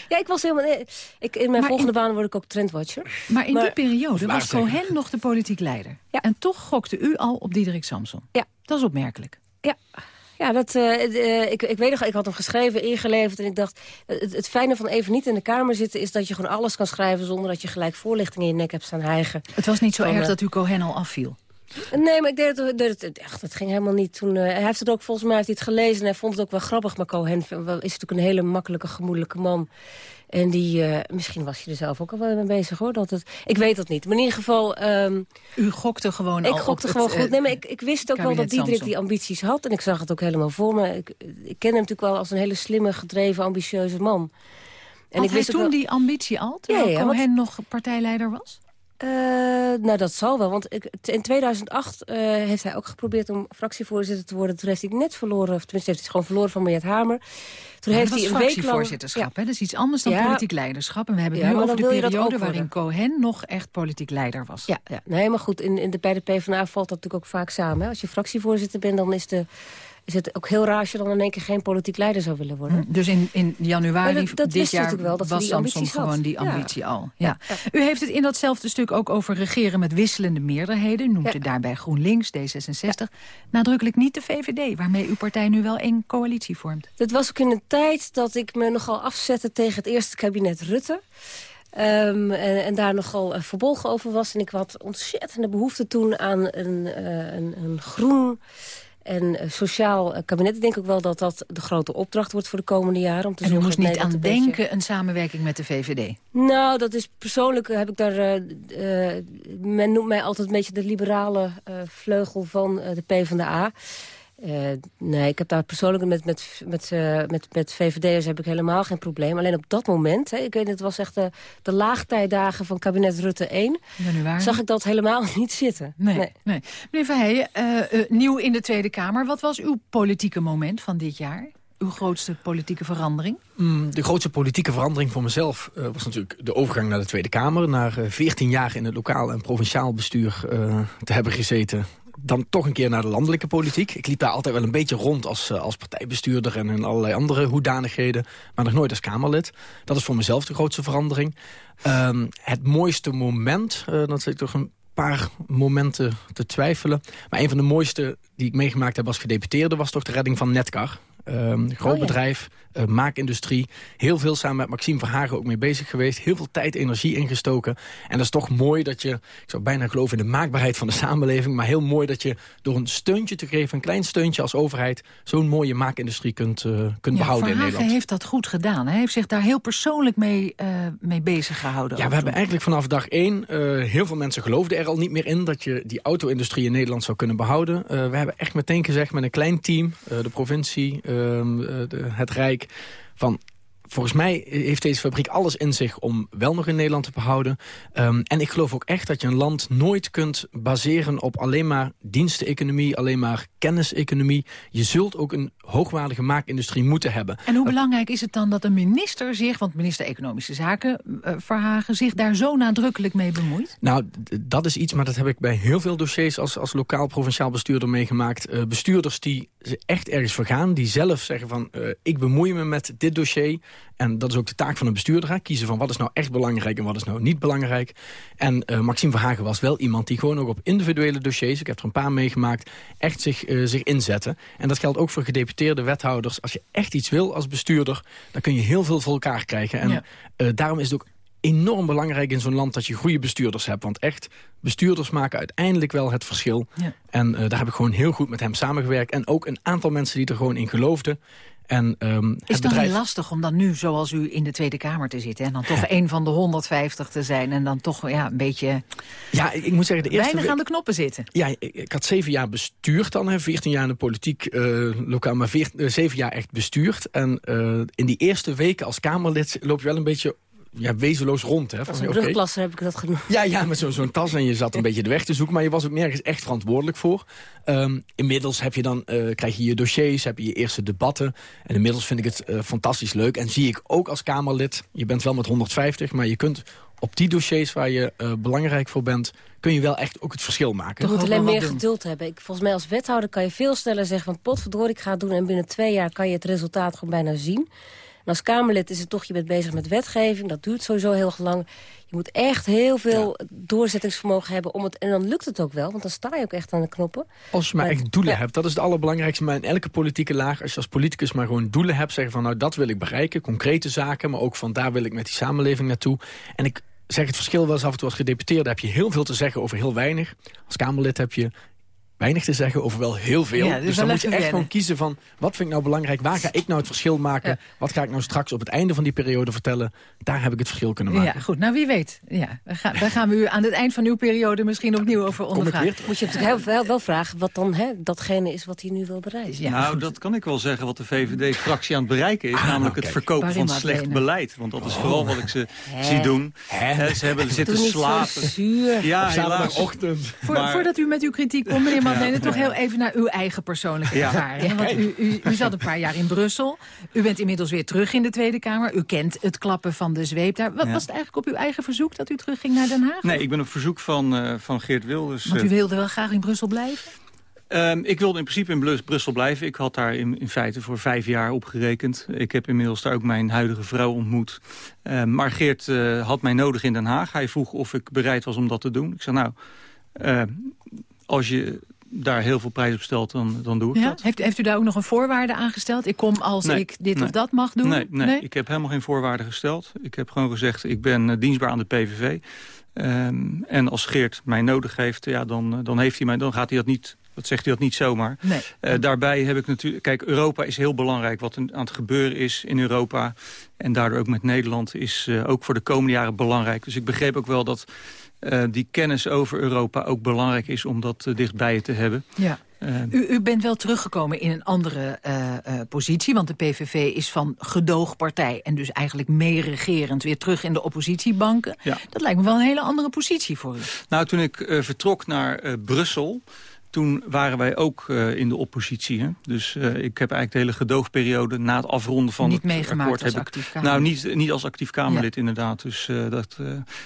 Ja, ik was helemaal... Ik, in mijn maar volgende in, baan word ik ook trendwatcher. Maar in maar, die periode was Cohen nog de politiek leider. Ja. En toch gokte u al op Diederik Samson. Ja. Dat is opmerkelijk. Ja. Ja, dat, uh, uh, ik, ik weet nog, ik had hem geschreven, ingeleverd... en ik dacht, het, het, fijne van even niet in de Kamer zitten... is dat je gewoon alles kan schrijven zonder dat je gelijk voorlichting in je nek hebt staan hijgen. Het was niet zo van, erg dat u Cohen al afviel? Nee, maar ik deed het, deed het echt, het ging helemaal niet toen. Uh, hij heeft het ook volgens mij heeft hij het gelezen en hij vond het ook wel grappig. Maar Cohen is natuurlijk een hele makkelijke, gemoedelijke man. En die, uh, misschien was je er zelf ook al wel mee bezig hoor. Dat het, ik weet het niet. Maar in ieder geval... Um, U gokte gewoon Ik gokte gewoon goed. Nee, maar ik, ik wist ook wel dat Diederik die ambities had. En ik zag het ook helemaal voor me. Ik, ik ken hem natuurlijk wel als een hele slimme, gedreven, ambitieuze man. En had ik wist hij toen wel... die ambitie al, terwijl ja, ja, Cohen want... nog partijleider was? Uh, nou, dat zal wel. Want ik, in 2008 uh, heeft hij ook geprobeerd om fractievoorzitter te worden. Toen heeft hij net verloren, of tenminste heeft hij gewoon verloren van Mariette Hamer. Toen ja, heeft hij een fractievoorzitterschap, lang... hè? dat is iets anders dan ja. politiek leiderschap. En we hebben het nu over de periode waarin Cohen nog echt politiek leider was. Ja, ja. nee, maar goed, in, in de, bij de PvdA valt dat natuurlijk ook vaak samen. Hè? Als je fractievoorzitter bent, dan is de is het ook heel raar als je dan in één keer geen politiek leider zou willen worden. Hm, dus in, in januari dat, dat dit jaar wel, dat was Samson gewoon die ambitie ja. al. Ja. Ja. U heeft het in datzelfde stuk ook over regeren met wisselende meerderheden. U noemt het daarbij GroenLinks, D66. Nadrukkelijk niet de VVD, waarmee uw partij nu wel één coalitie vormt. Dat was ook in een tijd dat ik me nogal afzette tegen het eerste kabinet Rutte. Um, en, en, daar nogal uh, verbolgen over was. En ik had ontzettende behoefte toen aan een, uh, een, een groen en uh, sociaal kabinet. Ik denk ook wel dat dat de grote opdracht wordt voor de komende jaren. Om te en u moest niet aan een denken beetje... een samenwerking met de VVD? Nou, dat is persoonlijk heb ik daar... Uh, men noemt mij altijd een beetje de liberale vleugel van de PvdA. Uh, nee, ik heb daar persoonlijk met, met, met, uh, met, met VVD'ers heb ik helemaal geen probleem. Alleen op dat moment, hè, ik weet het was echt de, de laagtijdagen van kabinet Rutte 1... Januari. zag ik dat helemaal (laughs) niet zitten. Nee, nee. nee. Meneer Verheijen, uh, nieuw in de Tweede Kamer. Wat was uw politieke moment van dit jaar? Uw grootste politieke verandering? Mm, de grootste politieke verandering voor mezelf was natuurlijk de overgang naar de Tweede Kamer. Na 14 jaar in het lokaal en provinciaal bestuur te hebben gezeten dan toch een keer naar de landelijke politiek. Ik liep daar altijd wel een beetje rond als, uh, als partijbestuurder... en in allerlei andere hoedanigheden, maar nog nooit als Kamerlid. Dat is voor mezelf de grootste verandering. Um, het mooiste moment, uh, dat zit toch een paar momenten te twijfelen. Maar een van de mooiste die ik meegemaakt heb als gedeputeerde... was toch de redding van Netcar. Um, groot oh, ja. bedrijf, uh, maakindustrie. Heel veel samen met Maxime Verhagen ook mee bezig geweest. Heel veel tijd, energie ingestoken. En dat is toch mooi dat je, ik zou bijna geloven in de maakbaarheid van de samenleving... maar heel mooi dat je door een steuntje te geven, een klein steuntje als overheid... zo'n mooie maakindustrie kunt, uh, kunt ja, behouden in Nederland. heeft dat goed gedaan. Hij heeft zich daar heel persoonlijk mee, uh, mee bezig gehouden. Ja, we hebben eigenlijk vanaf dag één... heel veel mensen geloofden er al niet meer in... dat je die auto-industrie in Nederland zou kunnen behouden. we hebben echt meteen gezegd met een klein team, de provincie het Rijk... van volgens mij heeft deze fabriek alles in zich om wel nog in Nederland te behouden. Um, en ik geloof ook echt dat je een land nooit kunt baseren op alleen maar diensteconomie, alleen maar kenniseconomie. Je zult ook een hoogwaardige maakindustrie moeten hebben. En hoe belangrijk is het dan dat een minister zich, want minister Economische Zaken, uh, Verhagen, zich daar zo nadrukkelijk mee bemoeit? Nou, dat is iets, maar dat heb ik bij heel veel dossiers als, als lokaal provinciaal bestuurder meegemaakt. Uh, bestuurders die echt ergens vergaan, die zelf zeggen van uh, ik bemoei me met dit dossier. En dat is ook de taak van een bestuurder. Hè? Kiezen van wat is nou echt belangrijk en wat is nou niet belangrijk. En uh, Maxime Verhagen was wel iemand die gewoon ook op individuele dossiers... ik heb er een paar meegemaakt, echt zich, uh, zich inzetten. En dat geldt ook voor gedeputeerde wethouders. Als je echt iets wil als bestuurder, dan kun je heel veel voor elkaar krijgen. En ja. uh, daarom is het ook enorm belangrijk in zo'n land dat je goede bestuurders hebt. Want echt, bestuurders maken uiteindelijk wel het verschil. Ja. En uh, daar heb ik gewoon heel goed met hem samengewerkt. En ook een aantal mensen die er gewoon in geloofden. En, um, is het dan niet lastig om dan nu, zoals u in de Tweede Kamer te zitten... en dan toch een van de 150 te zijn en dan toch ja, een beetje... Ja, ik moet zeggen, de eerste weinig aan de knoppen zitten. Ja, ik, had zeven jaar bestuurd dan, hè, 14 jaar in de politiek uh, lokaal... maar uh, zeven jaar echt bestuurd. En uh, in die eerste weken als Kamerlid loop je wel een beetje ja, wezenloos rond. Hè, Als van, een oké. brugklasser heb ik dat genoemd. Ja, ja, met zo- zo'n tas en je zat een beetje de weg te zoeken... maar je was ook nergens echt verantwoordelijk voor. Ehm, inmiddels heb je dan, eh, krijg je je dossiers, heb je je eerste debatten... en inmiddels vind ik het eh, fantastisch leuk. En zie ik ook als Kamerlid, je bent wel met 150... maar je kunt op die dossiers waar je eh, belangrijk voor bent... kun je wel echt ook het verschil maken. Je moet alleen meer doen. geduld hebben. Ik, volgens mij als wethouder kan je veel sneller zeggen van potverdorie, ik ga het doen. En binnen twee jaar kan je het resultaat gewoon bijna zien. En als Kamerlid is het toch, je bent bezig met wetgeving. Dat duurt sowieso heel lang. Je moet echt heel veel doorzettingsvermogen hebben. Om het, en dan lukt het ook wel, want dan sta je ook echt aan de knoppen. Als je maar Maar- echt doelen ja. hebt, dat is het allerbelangrijkste. Maar in elke politieke laag, als je als politicus maar gewoon doelen hebt... zeggen van nou, dat wil ik bereiken, concrete zaken... maar ook van daar wil ik met die samenleving naartoe. En ik zeg het verschil wel eens af en toe als gedeputeerde... heb je heel veel te zeggen over heel weinig. Als Kamerlid heb je weinig te zeggen over wel heel veel. Ja, dus wel dan moet je echt gewoon kiezen van... wat vind ik nou belangrijk, waar ga ik nou het verschil maken... Ja. wat ga ik nou straks op het einde van die periode vertellen... daar heb ik het verschil kunnen maken. Ja, goed. Nou, wie weet. Ja, daar, gaan, daar gaan we u aan het eind van uw periode misschien opnieuw over ondervragen. Moet je natuurlijk wel, wel vragen wat dan hè, datgene is wat hij nu wil bereiken. Ja, nou, goed. dat kan ik wel zeggen wat de VVD-fractie aan het bereiken is. namelijk het verkopen van slecht benen. beleid. Want dat is vooral wat ik ze zie doen. Hè, ze hebben zitten slapen. zuur. Ja, zaterdagochtend. Voor- Voordat u met uw kritiek komt, meneer Madeleine, toch heel even naar uw eigen persoonlijke ervaring. Want u, u, u zat een paar jaar in Brussel. U bent inmiddels weer terug in de Tweede Kamer. U kent het klappen van de zweep daar. Wat was het eigenlijk op uw eigen verzoek dat u terugging naar Den Haag? Nee, ik ben op verzoek van, eh, van Geert Wilders. Want eh, u wilde wel graag in Brussel blijven? Ehm, ik wilde in principe in Brussel blijven. Ik had daar in, in feite voor vijf jaar op gerekend. Ik heb inmiddels daar ook mijn huidige vrouw ontmoet. Ehm, maar Geert eh, had mij nodig in Den Haag. Hij vroeg of ik bereid was om dat te doen. Ik zei nou, ehm, als je daar heel veel prijs op stelt, dan, dan doe ik Ja? dat. Heeft, heeft u daar ook nog een voorwaarde aan gesteld? Ik kom als Nee, ik dit nee. of dat mag doen? Nee, nee, ik heb helemaal geen voorwaarden gesteld. Ik heb gewoon gezegd, ik ben eh, dienstbaar aan de PVV. Ehm, en als Geert mij nodig heeft, ja, dan, eh, dan, heeft hij mij, dan gaat hij dat niet... Dat zegt hij dat niet zomaar. Eh, daarbij heb ik natuurlijk... Kijk, Europa is heel belangrijk. Wat aan het gebeuren is in Europa... en daardoor ook met Nederland... is ook voor de komende jaren belangrijk. Dus ik begreep ook wel dat die kennis over Europa... ook belangrijk is om dat eh, dichtbij je te hebben. Ja. Eh, U, u bent wel teruggekomen in een andere eh, eh, positie. Want de PVV is van gedoogpartij. En dus eigenlijk meeregerend weer terug in de oppositiebanken. Ja. Dat lijkt me wel een hele andere positie voor u. Nou, toen ik eh, vertrok naar eh, Brussel... toen waren wij ook eh, in de oppositie. Hè? Dus eh, ik heb eigenlijk de hele gedoogperiode... na het afronden van Niet het meegemaakt akkoord... als heb ik, actief Kamerlid. Nou, niet, niet als actief Kamerlid inderdaad. Dus eh, dat,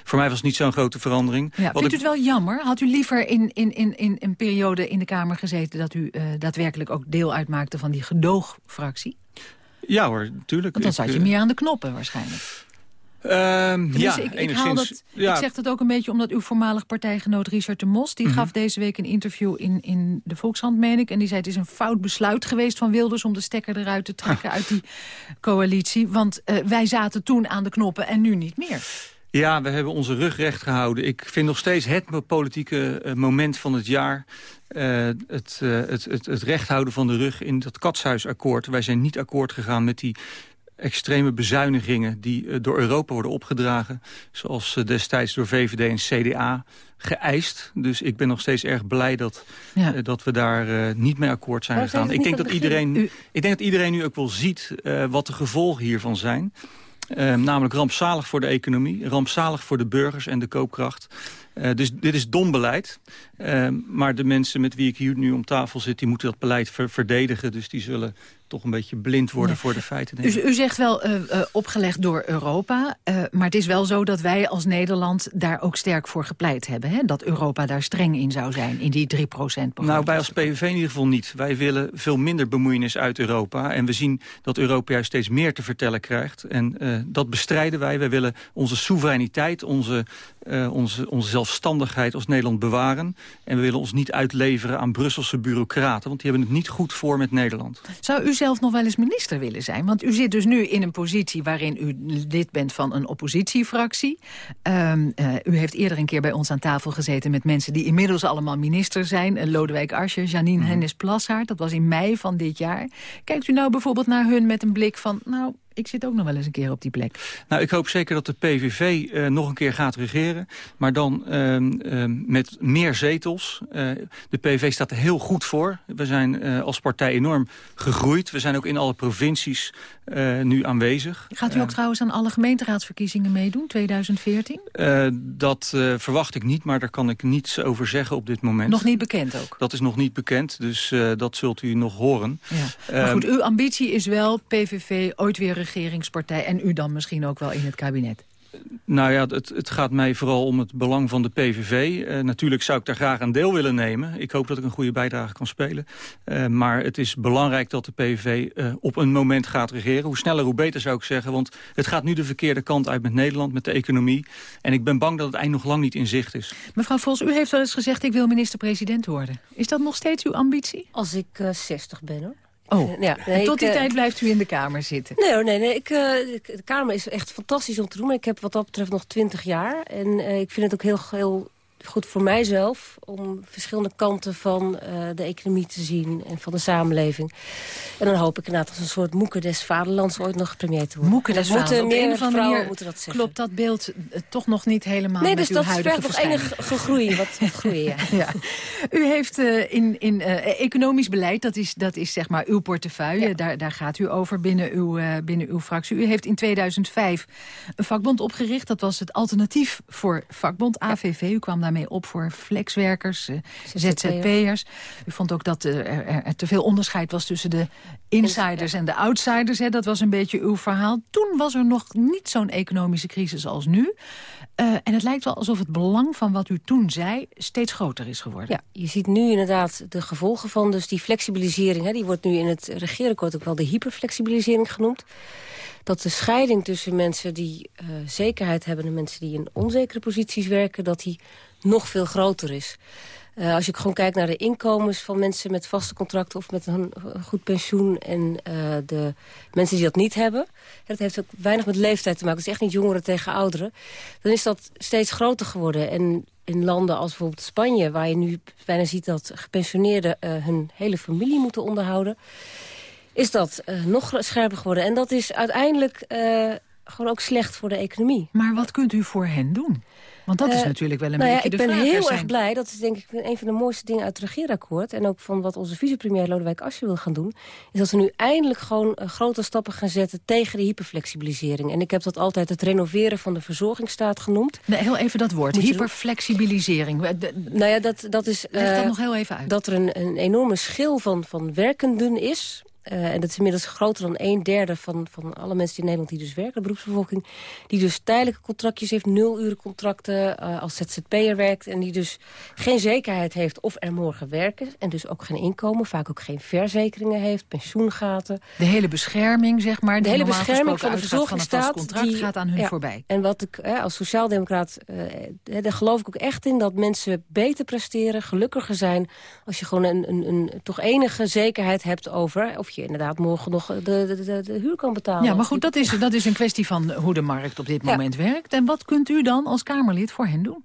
voor mij was het niet zo'n grote verandering. Ja, Wat vindt u ik- het wel jammer? Had u liever in, in, in, in een periode in de Kamer gezeten... dat u daadwerkelijk ook deel uitmaakte van die gedoogfractie? Ja hoor, natuurlijk. Want dan Ik, zat je meer aan de knoppen waarschijnlijk. Ehm, ja, Tenminste, ik, ik, enigszins. haal dat, ja, ik zeg dat ook een beetje omdat uw voormalig partijgenoot Richard de Mos... die Mhm. gaf deze week een interview in, in de Volkshand, meen ik. En die zei het is een fout besluit geweest van Wilders... om de stekker eruit te trekken uit die (laughs) coalitie. Want eh, wij zaten toen aan de knoppen en nu niet meer. Ja, we hebben onze rug recht gehouden. Ik vind nog steeds het politieke eh, moment van het jaar... eh, het, het, het, het recht houden van de rug in dat katshuisakkoord. Wij zijn niet akkoord gegaan met die extreme bezuinigingen... die eh, door Europa worden opgedragen. Zoals eh, destijds door VVD en CDA geëist. Dus ik ben nog steeds erg blij dat, Ja. eh, dat we daar niet mee akkoord zijn gegaan. Ik denk, dat iedereen, U- ik denk dat iedereen nu ook wel ziet wat de gevolgen hiervan zijn. Eh, namelijk rampzalig voor de economie, rampzalig voor de burgers en de koopkracht. Dus dit is dom beleid. Eh, maar de mensen met wie ik hier nu om tafel zit... die moeten dat beleid ver- verdedigen. Dus die zullen toch een beetje blind worden voor de feiten. denk ik. U, u zegt wel eh, eh, opgelegd door Europa. eh, maar het is wel zo dat wij als Nederland daar ook sterk voor gepleit hebben. Hè? Dat Europa daar streng in zou zijn, in die 3 procent Nou, wij als PVV in ieder geval niet. Wij willen veel minder bemoeienis uit Europa. En we zien dat Europa juist steeds meer te vertellen krijgt. En dat bestrijden wij. Wij willen onze soevereiniteit, onze, onze, onze zelfstandigheid als Nederland bewaren. En we willen ons niet uitleveren aan Brusselse bureaucraten. Want die hebben het niet goed voor met Nederland. Zou u zelf nog wel eens minister willen zijn? Want u zit dus nu in een positie waarin u lid bent van een oppositiefractie. Ehm, eh, u heeft eerder een keer bij ons aan tafel gezeten met mensen die inmiddels allemaal minister zijn. Eh, Lodewijk Asscher, Janine Hennis Plassaert, dat was in mei van dit jaar. Kijkt u nou bijvoorbeeld naar hun met een blik van... nou, ik zit ook nog wel eens een keer op die plek. Nou, ik hoop zeker dat de PVV uh, nog een keer gaat regeren. Maar dan uh, met meer zetels. Uh, de PVV staat er heel goed voor. We zijn als partij enorm gegroeid. We zijn ook in alle provincies nu aanwezig. Gaat u ook trouwens aan alle gemeenteraadsverkiezingen meedoen, 2014? dat verwacht ik niet, maar daar kan ik niets over zeggen op dit moment. Nog niet bekend ook? Dat is nog niet bekend, dus dat zult u nog horen. Ja. Maar goed, uw ambitie is wel PVV ooit weer regeringspartij... en u dan misschien ook wel in het kabinet? Nou ja, het, het, gaat mij vooral om het belang van de PVV. Uh, natuurlijk zou ik daar graag een deel willen nemen. Ik hoop dat ik een goede bijdrage kan spelen. Uh, maar het is belangrijk dat de PVV uh, op een moment gaat regeren. Hoe sneller, hoe beter zou ik zeggen. Want het gaat nu de verkeerde kant uit met Nederland, met de economie. En ik ben bang dat het eind nog lang niet in zicht is. Mevrouw Vos, u heeft wel eens gezegd... ik wil minister-president worden. Is dat nog steeds uw ambitie? Als ik 60 ben, hoor. Oh, ja, nee, tot die tijd blijft u in de Kamer zitten? Nee, nee, nee. Ik, uh, de Kamer is echt fantastisch om te doen. Ik heb wat dat betreft nog twintig jaar. En ik vind het ook heel, heel goed voor mijzelf om verschillende kanten van uh, de economie te zien en van de samenleving. En dan hoop ik inderdaad als een soort moeke des vaderlands ooit nog premier te worden. Moeke des vaderlands. Meer vrouwen moeten dat zeggen. Klopt dat beeld uh, toch nog niet helemaal nee, dus dus dat vergt nog enig gegroeid. Wat (laughs) groeien, ja. ja. U heeft uh, in, in economisch beleid, dat is, dat is zeg maar uw portefeuille. Ja. Daar, daar gaat u over binnen uw, binnen uw fractie. U heeft in 2005 een vakbond opgericht. Dat was het alternatief voor vakbond AVV. U kwam daarmee op voor flexwerkers, uh, ZZP'ers. U vond ook dat er, er, te veel onderscheid was tussen de insiders en de outsiders. Hè. Dat was een beetje uw verhaal. Toen was er nog niet zo'n economische crisis als nu. Uh, en het lijkt wel alsof het belang van wat u toen zei steeds groter is geworden. Ja, je ziet nu inderdaad de gevolgen van dus die flexibilisering. Hè, die wordt nu in het regeerakkoord ook wel de hyperflexibilisering genoemd dat de scheiding tussen mensen die uh, zekerheid hebben... en mensen die in onzekere posities werken... dat die nog veel groter is. Uh, als je gewoon kijkt naar de inkomens van mensen met vaste contracten... of met een goed pensioen en uh, de mensen die dat niet hebben... dat heeft ook weinig met leeftijd te maken. Het is echt niet jongeren tegen ouderen. Dan is dat steeds groter geworden. En in landen als bijvoorbeeld Spanje... waar je nu bijna ziet dat gepensioneerden uh, hun hele familie moeten onderhouden... is dat nog scherper geworden. En dat is uiteindelijk gewoon ook slecht voor de economie. Maar wat kunt u voor hen doen? Want dat is uh, natuurlijk wel een nou beetje ja, de vraag. Ik ben heel zijn... erg blij, dat is denk ik een van de mooiste dingen uit het regeerakkoord... en ook van wat onze vicepremier Lodewijk Asscher wil gaan doen... is dat we nu eindelijk gewoon uh, grote stappen gaan zetten tegen de hyperflexibilisering. En ik heb dat altijd het renoveren van de verzorgingsstaat genoemd. Nee, heel even dat woord, hyperflexibilisering. Nou ja, dat, dat is... Leg dat uh, nog heel even uit. Dat er een, een enorme schil van, van werkenden is... Uh, en dat is inmiddels groter dan een derde van, van alle mensen die in Nederland die dus werken, de beroepsbevolking. Die dus tijdelijke contractjes heeft, nul uren contracten uh, als ZZP'er werkt. En die dus geen zekerheid heeft of er morgen werken. En dus ook geen inkomen, vaak ook geen verzekeringen heeft, pensioengaten. De hele bescherming, zeg maar. De hele bescherming van de verzorgingsstaat. contract die, gaat aan hun ja, voorbij. En wat ik eh, als sociaaldemocraat, uh, daar geloof ik ook echt in, dat mensen beter presteren, gelukkiger zijn. Als je gewoon een, een, een toch enige zekerheid hebt over of je je inderdaad morgen nog de, de, de, de, huur kan betalen. Ja, maar goed, dat is, dat is een kwestie van hoe de markt op dit moment werkt. En wat kunt u dan als Kamerlid voor hen doen?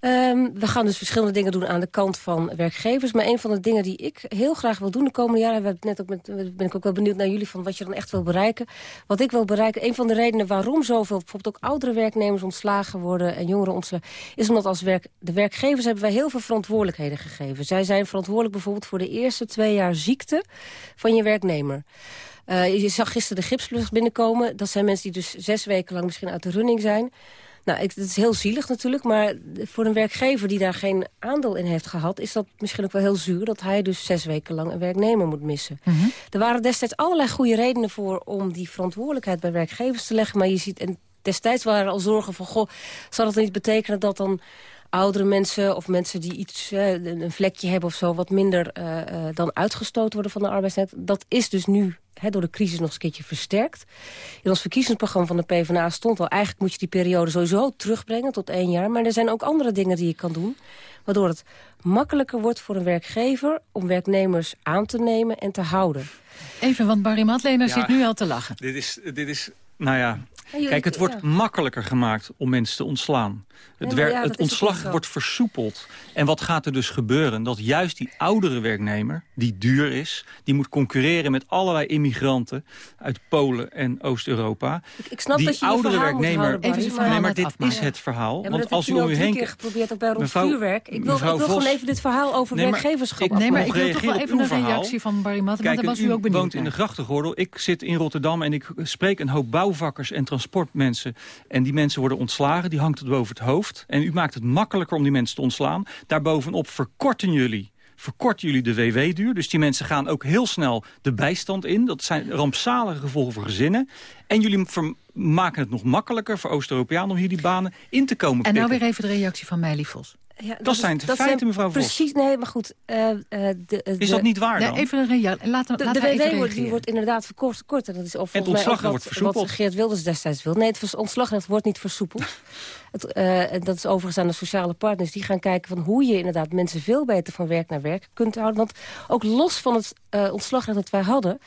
Um, we gaan dus verschillende dingen doen aan de kant van werkgevers. Maar een van de dingen die ik heel graag wil doen de komende jaren... We net ook met, ben ik ook wel benieuwd naar jullie van wat je dan echt wil bereiken. Wat ik wil bereiken, een van de redenen waarom zoveel... bijvoorbeeld ook oudere werknemers ontslagen worden en jongeren ontslagen... is omdat als werk, de werkgevers hebben wij heel veel verantwoordelijkheden gegeven. Zij zijn verantwoordelijk bijvoorbeeld voor de eerste twee jaar ziekte van je werknemer. Uh, je zag gisteren de gipsvlucht binnenkomen. Dat zijn mensen die dus zes weken lang misschien uit de running zijn... Nou, het is heel zielig natuurlijk, maar voor een werkgever die daar geen aandeel in heeft gehad... is dat misschien ook wel heel zuur dat hij dus zes weken lang een werknemer moet missen. Mm -hmm. Er waren destijds allerlei goede redenen voor om die verantwoordelijkheid bij werkgevers te leggen. Maar je ziet, en destijds waren er al zorgen van, goh, zal dat niet betekenen dat dan oudere mensen of mensen die iets, uh, een vlekje hebben of zo... wat minder uh, uh, dan uitgestoten worden van de arbeidsmarkt. Dat is dus nu he, door de crisis nog eens een keertje versterkt. In ons verkiezingsprogramma van de PvdA stond al... eigenlijk moet je die periode sowieso terugbrengen tot één jaar. Maar er zijn ook andere dingen die je kan doen... waardoor het makkelijker wordt voor een werkgever... om werknemers aan te nemen en te houden. Even, want Barry Matlener ja, zit nu al te lachen. Dit is... Dit is Nou ja, Kijk, het wordt makkelijker gemaakt om mensen te ontslaan. Het, het ontslag wordt versoepeld. En wat gaat er dus gebeuren? Dat juist die oudere werknemer, die duur is... die moet concurreren met allerlei immigranten uit Polen en Oost-Europa. Ik, ik, snap die dat je oudere je werknemer. Houden, even nee, maar dit is het verhaal. Ja, want als u om u heen keer geprobeerd ook bij rond vuurwerk. Ik wil, ik wil gewoon even dit verhaal over nee, werkgeverschap Nee, maar ik wil toch wel even een reactie van Barry Matten, want daar was u ook benieuwd woont in de grachtengordel. Ik zit in Rotterdam en ik spreek een hoop bouwvakkers en transportmensen. En die mensen worden ontslagen, die hangt het boven het hoofd. En u maakt het makkelijker om die mensen te ontslaan. Daarbovenop verkorten jullie verkorten jullie de WW-duur. Dus die mensen gaan ook heel snel de bijstand in. Dat zijn rampzalige gevolgen voor gezinnen. En jullie maken het nog makkelijker voor Oost-Europeanen... om hier die banen in te komen En nou weer even de reactie van Meili Vos. Ja, dat, zijn de feiten, mevrouw Vos. Precies, nee, maar goed. Uh, de, Is dat niet waar dan? Nee, even een laat, laat de, de WW wordt, die wordt inderdaad verkort. Kort, en dat is of het ontslag wordt versoepeld. Wat Geert Wilders destijds wil. Nee, het ontslagrecht wordt niet versoepeld. (laughs) het, uh, dat is overigens aan de sociale partners. Die gaan kijken van hoe je inderdaad mensen veel beter van werk naar werk kunt houden. Want ook los van het uh, ontslagrecht dat wij hadden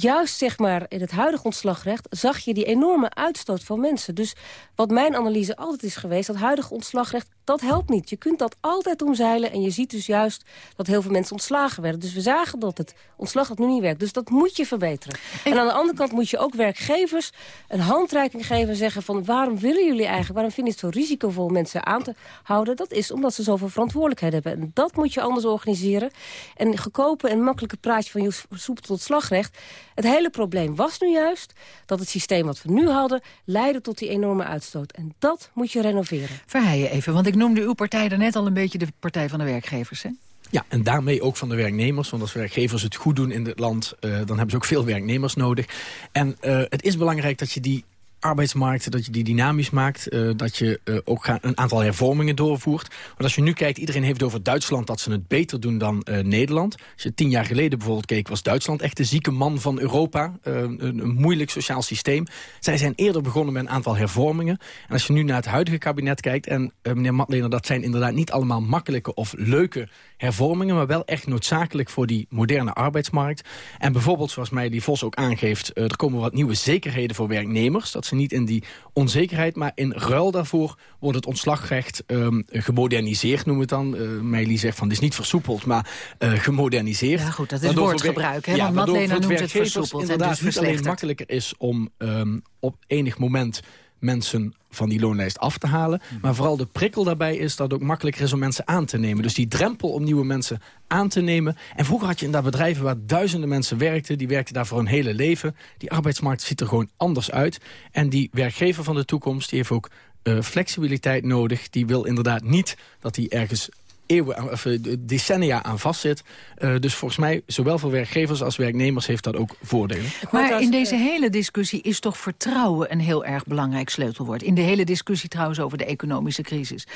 juist zeg maar, in het huidige ontslagrecht zag je die enorme uitstoot van mensen. Dus wat mijn analyse altijd is geweest, dat huidige ontslagrecht, dat helpt niet. Je kunt dat altijd omzeilen en je ziet dus juist dat heel veel mensen ontslagen werden. Dus we zagen dat het ontslag dat nu niet werkt. Dus dat moet je verbeteren. En aan de andere kant moet je ook werkgevers een handreiking geven en zeggen van waarom willen jullie eigenlijk, waarom vinden het zo risicovol mensen aan te houden? Dat is omdat ze zoveel verantwoordelijkheid hebben. En dat moet je anders organiseren. En gekopen en makkelijke praatje van je soepel tot slagrecht het hele probleem was nu juist dat het systeem wat we nu hadden... leidde tot die enorme uitstoot. En dat moet je renoveren. Verheijen even, want ik noemde uw partij daarnet al een beetje de partij van de werkgevers, hè? Ja, en daarmee ook van de werknemers. Want als werkgevers het goed doen in dit land... Uh, dan hebben ze ook veel werknemers nodig. En uh, het is belangrijk dat je die arbeidsmarkt, dat je die dynamisch maakt. Uh, dat je uh, ook een aantal hervormingen doorvoert. Want als je nu kijkt, iedereen heeft over Duitsland dat ze het beter doen dan uh, Nederland. Als je tien jaar geleden bijvoorbeeld keek, was Duitsland echt de zieke man van Europa. Een, een, moeilijk sociaal systeem. Zij zijn eerder begonnen met een aantal hervormingen. En als je nu naar het huidige kabinet kijkt, en meneer Matlener, dat zijn inderdaad niet allemaal makkelijke of leuke hervormingen, maar wel echt noodzakelijk voor die moderne arbeidsmarkt. En bijvoorbeeld, zoals mij die Vos ook aangeeft, er komen wat nieuwe zekerheden voor werknemers. Dat ze niet in die onzekerheid, maar in ruil daarvoor wordt het ontslagrecht um, gemoderniseerd, noemen we het dan. Uh, Meili zegt van, het is niet versoepeld, maar uh, gemoderniseerd. Ja goed, dat is woordgebruik, hè? Ja, want Madeleine noemt het versoepeld en dus niet alleen makkelijker is om um, op enig moment mensen van die loonlijst af te halen. Hmm. Maar vooral de prikkel daarbij is dat het ook makkelijker is om mensen aan te nemen. Dus die drempel om nieuwe mensen aan te nemen. En vroeger had je in dat bedrijven waar duizenden mensen werkten... die werkten daar voor hun hele leven. Die arbeidsmarkt ziet er gewoon anders uit. En die werkgever van de toekomst die heeft ook uh, flexibiliteit nodig. Die wil inderdaad niet dat hij ergens eeuwen, of, eh, decennia aan vastzit. Uh, dus volgens mij, zowel voor werkgevers als werknemers heeft dat ook voordelen. Maar in deze hele discussie is toch vertrouwen een heel erg belangrijk sleutelwoord. In de hele discussie trouwens over de economische crisis.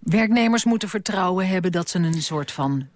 Werknemers moeten vertrouwen hebben dat ze een soort van...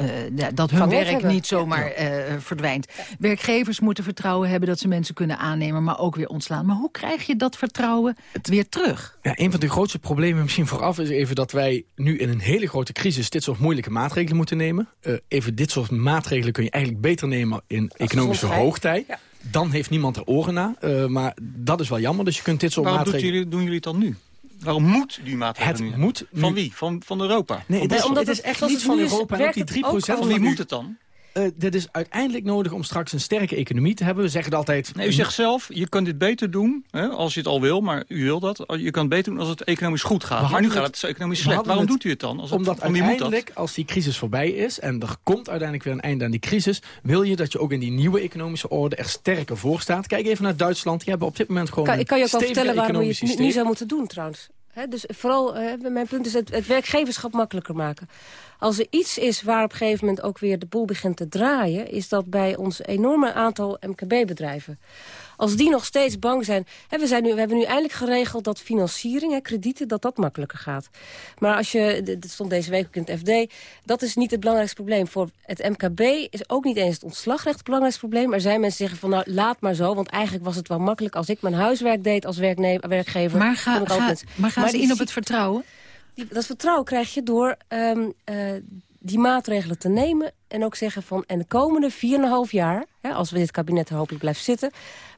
Uh, dat hun werk niet zomaar uh, verdwijnt. Werkgevers moeten vertrouwen hebben dat ze mensen kunnen aannemen... maar ook weer ontslaan. Maar hoe krijg je dat vertrouwen weer terug? Ja, een van de grootste problemen misschien vooraf is even dat wij nu in een hele grote crisis crisis dit soort moeilijke maatregelen moeten nemen. Uh, even dit soort maatregelen kun je eigenlijk beter nemen in economische hoogtijd. Dan heeft niemand er oren naar. Uh, maar dat is wel jammer. Dus je kunt dit soort Waarom maatregelen... Jullie, doen jullie het dan nu? Waarom moet die maatregelen Het moet Van wie? Van, van Europa? Nee, het is, omdat het is echt niet van Europa. En die 3% van wie moet het dan? Uh, dit is uiteindelijk nodig om straks een sterke economie te hebben. We zeggen het altijd... Nee, u zegt zelf, je kunt dit beter doen, hè, als je het al wil, maar u wil dat. Je kan het beter doen als het economisch goed gaat. Maar nu gaat het economisch slecht. Waarom doet u het dan? Als omdat uiteindelijk, als die crisis voorbij is... en er komt uiteindelijk weer een einde aan die crisis... wil je dat je ook in die nieuwe economische orde er sterker voor staat. Kijk even naar Duitsland. Die hebben op dit moment gewoon kan, een kan je ook wel vertellen waarom je het nu zou moeten doen trouwens? dus vooral, mijn punt is het, het werkgeverschap makkelijker maken. Als er iets is waar op een gegeven moment ook weer de boel begint te draaien... is dat bij ons enorme aantal MKB-bedrijven. Als die nog steeds bang zijn... Hè, we, zijn nu, we hebben nu eindelijk geregeld dat financiering, hè, kredieten... dat dat makkelijker gaat. Maar als je, dat stond deze week ook in het FD... dat is niet het belangrijkste probleem. Voor het MKB is ook niet eens het ontslagrecht het belangrijkste probleem. Er zijn mensen die zeggen van nou, laat maar zo... want eigenlijk was het wel makkelijk als ik mijn huiswerk deed als werkgever. Maar ga, ga, maar ga in op het vertrouwen? Die, dat vertrouwen krijg je door um, uh, die maatregelen te nemen... en ook zeggen van en de komende 4,5 jaar, hè, als we dit kabinet hopelijk blijft zitten...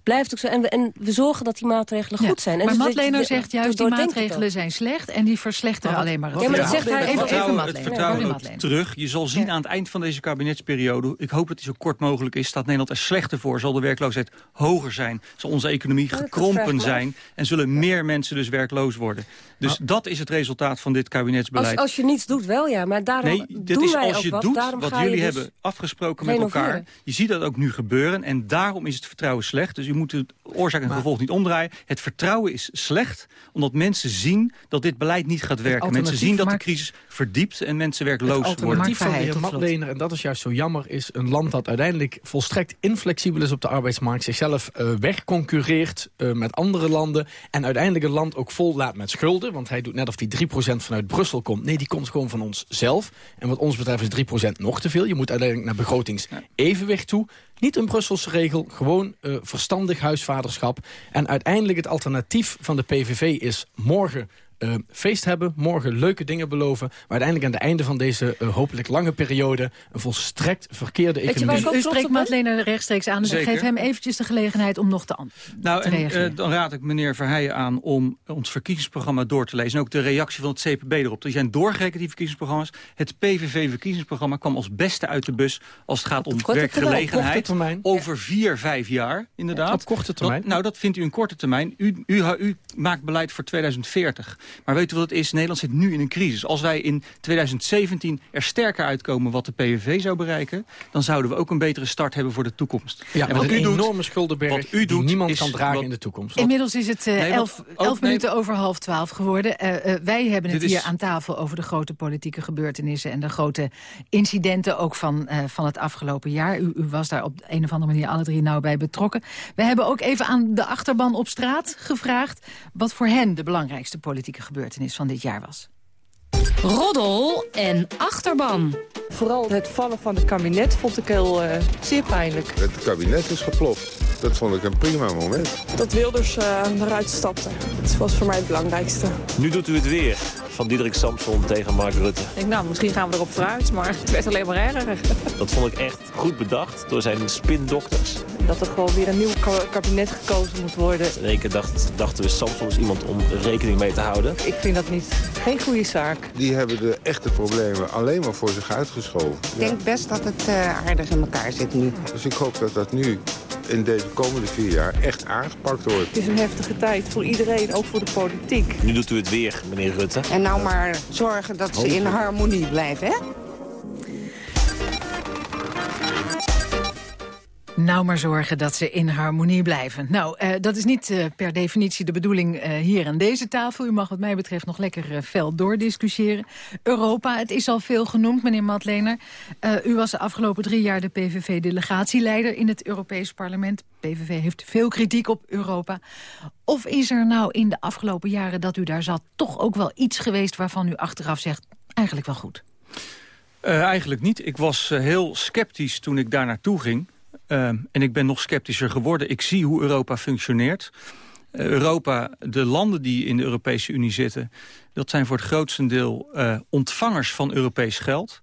blijft ook zo. En we, en we zorgen dat die maatregelen goed zijn. En maar dus Matt zegt juist, die maatregelen zijn slecht... en die verslechteren alleen maar het Ja, maar dat zegt hij even, even, het vertrouwen loopt terug. Je zal zien aan het eind van deze kabinetsperiode... ik hoop dat die zo kort mogelijk is... staat Nederland er slechter voor. Zal de werkloosheid hoger zijn. Zal onze economie gekrompen zijn. En zullen meer mensen dus werkloos worden. Dus dat is het resultaat van dit kabinetsbeleid. Als, als je niets doet, wel ja. Maar daarom nee, dit doen is wij als ook je wat. doet Daarom wat jullie dus hebben afgesproken met renoveren. elkaar. Je ziet dat ook nu gebeuren. En daarom is het vertrouwen slecht. Dus u moet het oorzaak en gevolg niet omdraaien. Het vertrouwen is slecht omdat mensen zien dat dit beleid niet gaat werken. Mensen zien dat de crisis verdiept en mensen werkloos worden. Het alternatief van de heer Matlener, en dat is juist zo jammer... is een land dat uiteindelijk volstrekt inflexibel is op de arbeidsmarkt... zichzelf uh, wegconcureert uh, met andere landen... en uiteindelijk een land ook vol laat met schulden. Want hij doet net of die 3% vanuit Brussel komt. Nee, die komt gewoon van ons zelf. En wat ons betreft is 3% nog te veel. Je moet uiteindelijk naar begrotingsevenwicht toe. Niet een Brusselse regel, gewoon uh, verstandig huisvaderschap. En uiteindelijk het alternatief van de PVV is morgen uh, feest hebben, morgen leuke dingen beloven... maar uiteindelijk aan het einde van deze uh, hopelijk lange periode... een volstrekt verkeerde economie. U spreekt Madeleine rechtstreeks aan, dus ik geef hem eventjes de gelegenheid om nog te, nou, te en, reageren. Uh, dan raad ik meneer Verheijen aan om ons verkiezingsprogramma door te lezen... en ook de reactie van het CPB erop. Die zijn doorgerekend, die verkiezingsprogramma's. Het PVV-verkiezingsprogramma kwam als beste uit de bus... als het gaat om werkgelegenheid. Termijn. Over vier, vijf jaar, inderdaad. Op korte termijn. Dat, nou, dat vindt u een korte termijn. U, u, u maakt beleid voor 2040. Maar weet u wat het is? Nederland zit nu in een crisis. Als wij in 2017 er sterker uitkomen wat de PVV zou bereiken... dan zouden we ook een betere start hebben voor de toekomst. Ja, en wat wat u doet, enorme schuldenberg wat u doet, die niemand is kan dragen wat, in de toekomst. Inmiddels is het uh, Nee, elf, nee. minuten over half twaalf geworden. Eh, eh, wij hebben het hier is- aan tafel over de grote politieke gebeurtenissen... en de grote incidenten ook van, eh, van het afgelopen jaar. U, u was daar op een of andere manier alle drie nauw bij betrokken. We hebben ook even aan de achterban op straat gevraagd... wat voor hen de belangrijkste politieke gebeurtenis van dit jaar was. Roddel en achterban. Vooral het vallen van het kabinet vond ik heel eh, zeer pijnlijk. Het kabinet is geploft. Dat vond ik een prima moment. Dat Wilders uh, eruit stapte. Dat was voor mij het belangrijkste. Nu doet u het weer. Van Diederik Samson tegen Mark Rutte. Ik denk, nou, misschien gaan we erop vooruit, maar het werd alleen maar erger. Dat vond ik echt goed bedacht door zijn spindokters. Dat er gewoon weer een nieuw kabinet gekozen moet worden. In één keer dacht, dachten we, Samson is iemand om rekening mee te houden. Ik vind dat niet, geen goede zaak. Die hebben de echte problemen alleen maar voor zich Ik denk best dat het uh, aardig in elkaar zit nu. Dus ik hoop dat dat nu in deze komende vier jaar echt aangepakt wordt. Het is een heftige tijd voor iedereen, ook voor de politiek. Nu doet u het weer, meneer Rutte. En nou maar zorgen dat ze in harmonie blijven, hè? Nou maar zorgen dat ze in harmonie blijven. Nou, uh, dat is niet uh, per definitie de bedoeling uh, hier aan deze tafel. U mag wat mij betreft nog lekker fel doordiscussiëren. Europa, het is al veel genoemd, meneer Matlener. u was de afgelopen drie jaar de PVV-delegatieleider in het Europees Parlement. PVV heeft veel kritiek op Europa. Of is er nou in de afgelopen jaren dat u daar zat... toch ook wel iets geweest waarvan u achteraf zegt... eigenlijk wel goed? eigenlijk niet. Ik was heel sceptisch toen ik daar naartoe ging... Uh, en ik ben nog sceptischer geworden. Ik zie hoe Europa functioneert. Uh, Europa, de landen die in de Europese Unie zitten... dat zijn voor het grootste deel uh, ontvangers van Europees geld.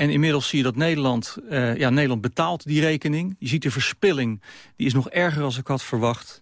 En inmiddels zie je dat Nederland... ja, Nederland betaalt die rekening. Je ziet de verspilling, die is nog erger als ik had verwacht.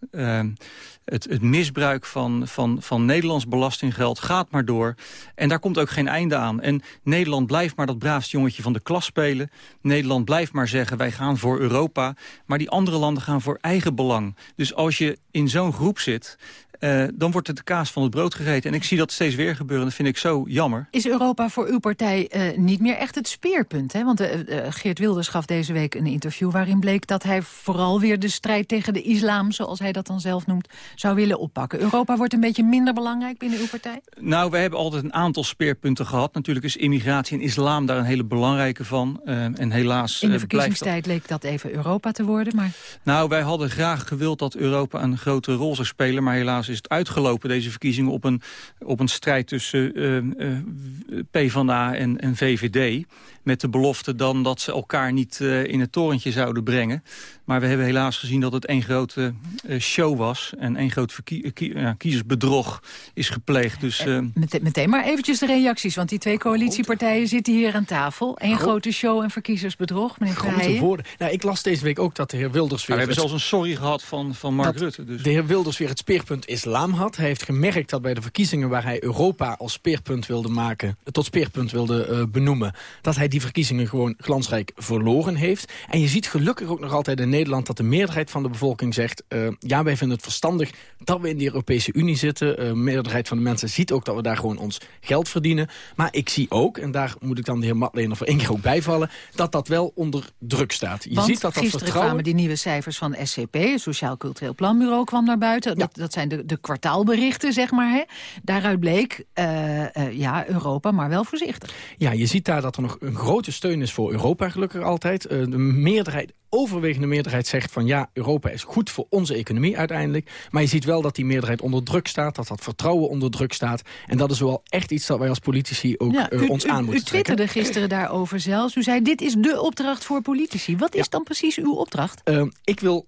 Het, het, misbruik van, van, van Nederlands belastinggeld gaat maar door. En daar komt ook geen einde aan. En Nederland blijft maar dat braafste jongetje van de klas spelen. Nederland blijft maar zeggen, wij gaan voor Europa. Maar die andere landen gaan voor eigen belang. Dus als je in zo'n groep zit... Uh, dan wordt het de kaas van het brood gegeten. En ik zie dat steeds weer gebeuren. Dat vind ik zo jammer. Is Europa voor uw partij uh, niet meer echt het speerpunt? Hè? Want uh, Geert Wilders gaf deze week een interview waarin bleek... dat hij vooral weer de strijd tegen de islam, zoals hij dat dan zelf noemt... zou willen oppakken. Europa wordt een beetje minder belangrijk binnen uw partij? Nou, we hebben altijd een aantal speerpunten gehad. Natuurlijk is immigratie en islam daar een hele belangrijke van. en helaas In de verkiezingstijd dat... leek dat even Europa te worden, maar... Nou, wij hadden graag gewild dat Europa een grotere rol zou spelen... maar helaas is het uitgelopen, deze verkiezingen, op een, op een strijd tussen uh, uh, PvdA en, en VVD. Met de belofte dan dat ze elkaar niet uh, in het torentje zouden brengen. Maar we hebben helaas gezien dat het één grote eh, show was. En één groot verkie- kie- kiezersbedrog is gepleegd. Dus, eh, Mete- meteen maar eventjes de reacties, want die twee coalitiepartijen zitten hier aan tafel. Eén grote show en verkiezersbedrog, meneer Grote woorden. Nou, ik las deze week ook dat de heer Wilders maar weer... we hebben het- zelfs een sorry gehad van, van Mark dat Rutte. Dus. de heer Wilders weer het speerpunt islam had. Hij heeft gemerkt dat bij de verkiezingen waar hij Europa als speerpunt wilde maken... tot speerpunt wilde eh, benoemen... dat hij die verkiezingen gewoon glansrijk verloren heeft. En je ziet gelukkig ook nog altijd in Nederland... dat de meerderheid van de bevolking zegt... eh, ja, wij vinden het verstandig dat we in die Europese Unie zitten. De meerderheid van de mensen ziet ook dat we daar gewoon ons geld verdienen. Maar ik zie ook, en daar moet ik dan de heer Matlener voor één keer ook bijvallen... dat dat wel onder druk staat. Je Want ziet dat dat gisteren vertrouwen... kwamen die nieuwe cijfers van SCP, het Sociaal Cultureel Planbureau, kwam naar buiten. Dat, dat zijn de, de kwartaalberichten, zeg maar. Hè. Daaruit bleek, eh, eh, ja, Europa, maar wel voorzichtig. Ja, je ziet daar dat er nog een grote steun is voor Europa, gelukkig altijd. Eh, de meerderheid, overwegende meerderheid zegt van ja, Europa is goed voor onze economie uiteindelijk. Maar je ziet wel dat die meerderheid onder druk staat, dat dat vertrouwen onder druk staat. En dat is wel echt iets dat wij als politici ook Ja, eh, u, ons u- aan u moeten trekken. twitterde gisteren daarover zelfs. U zei, dit is de opdracht voor politici. Wat is dan precies uw opdracht? Eh, ik wil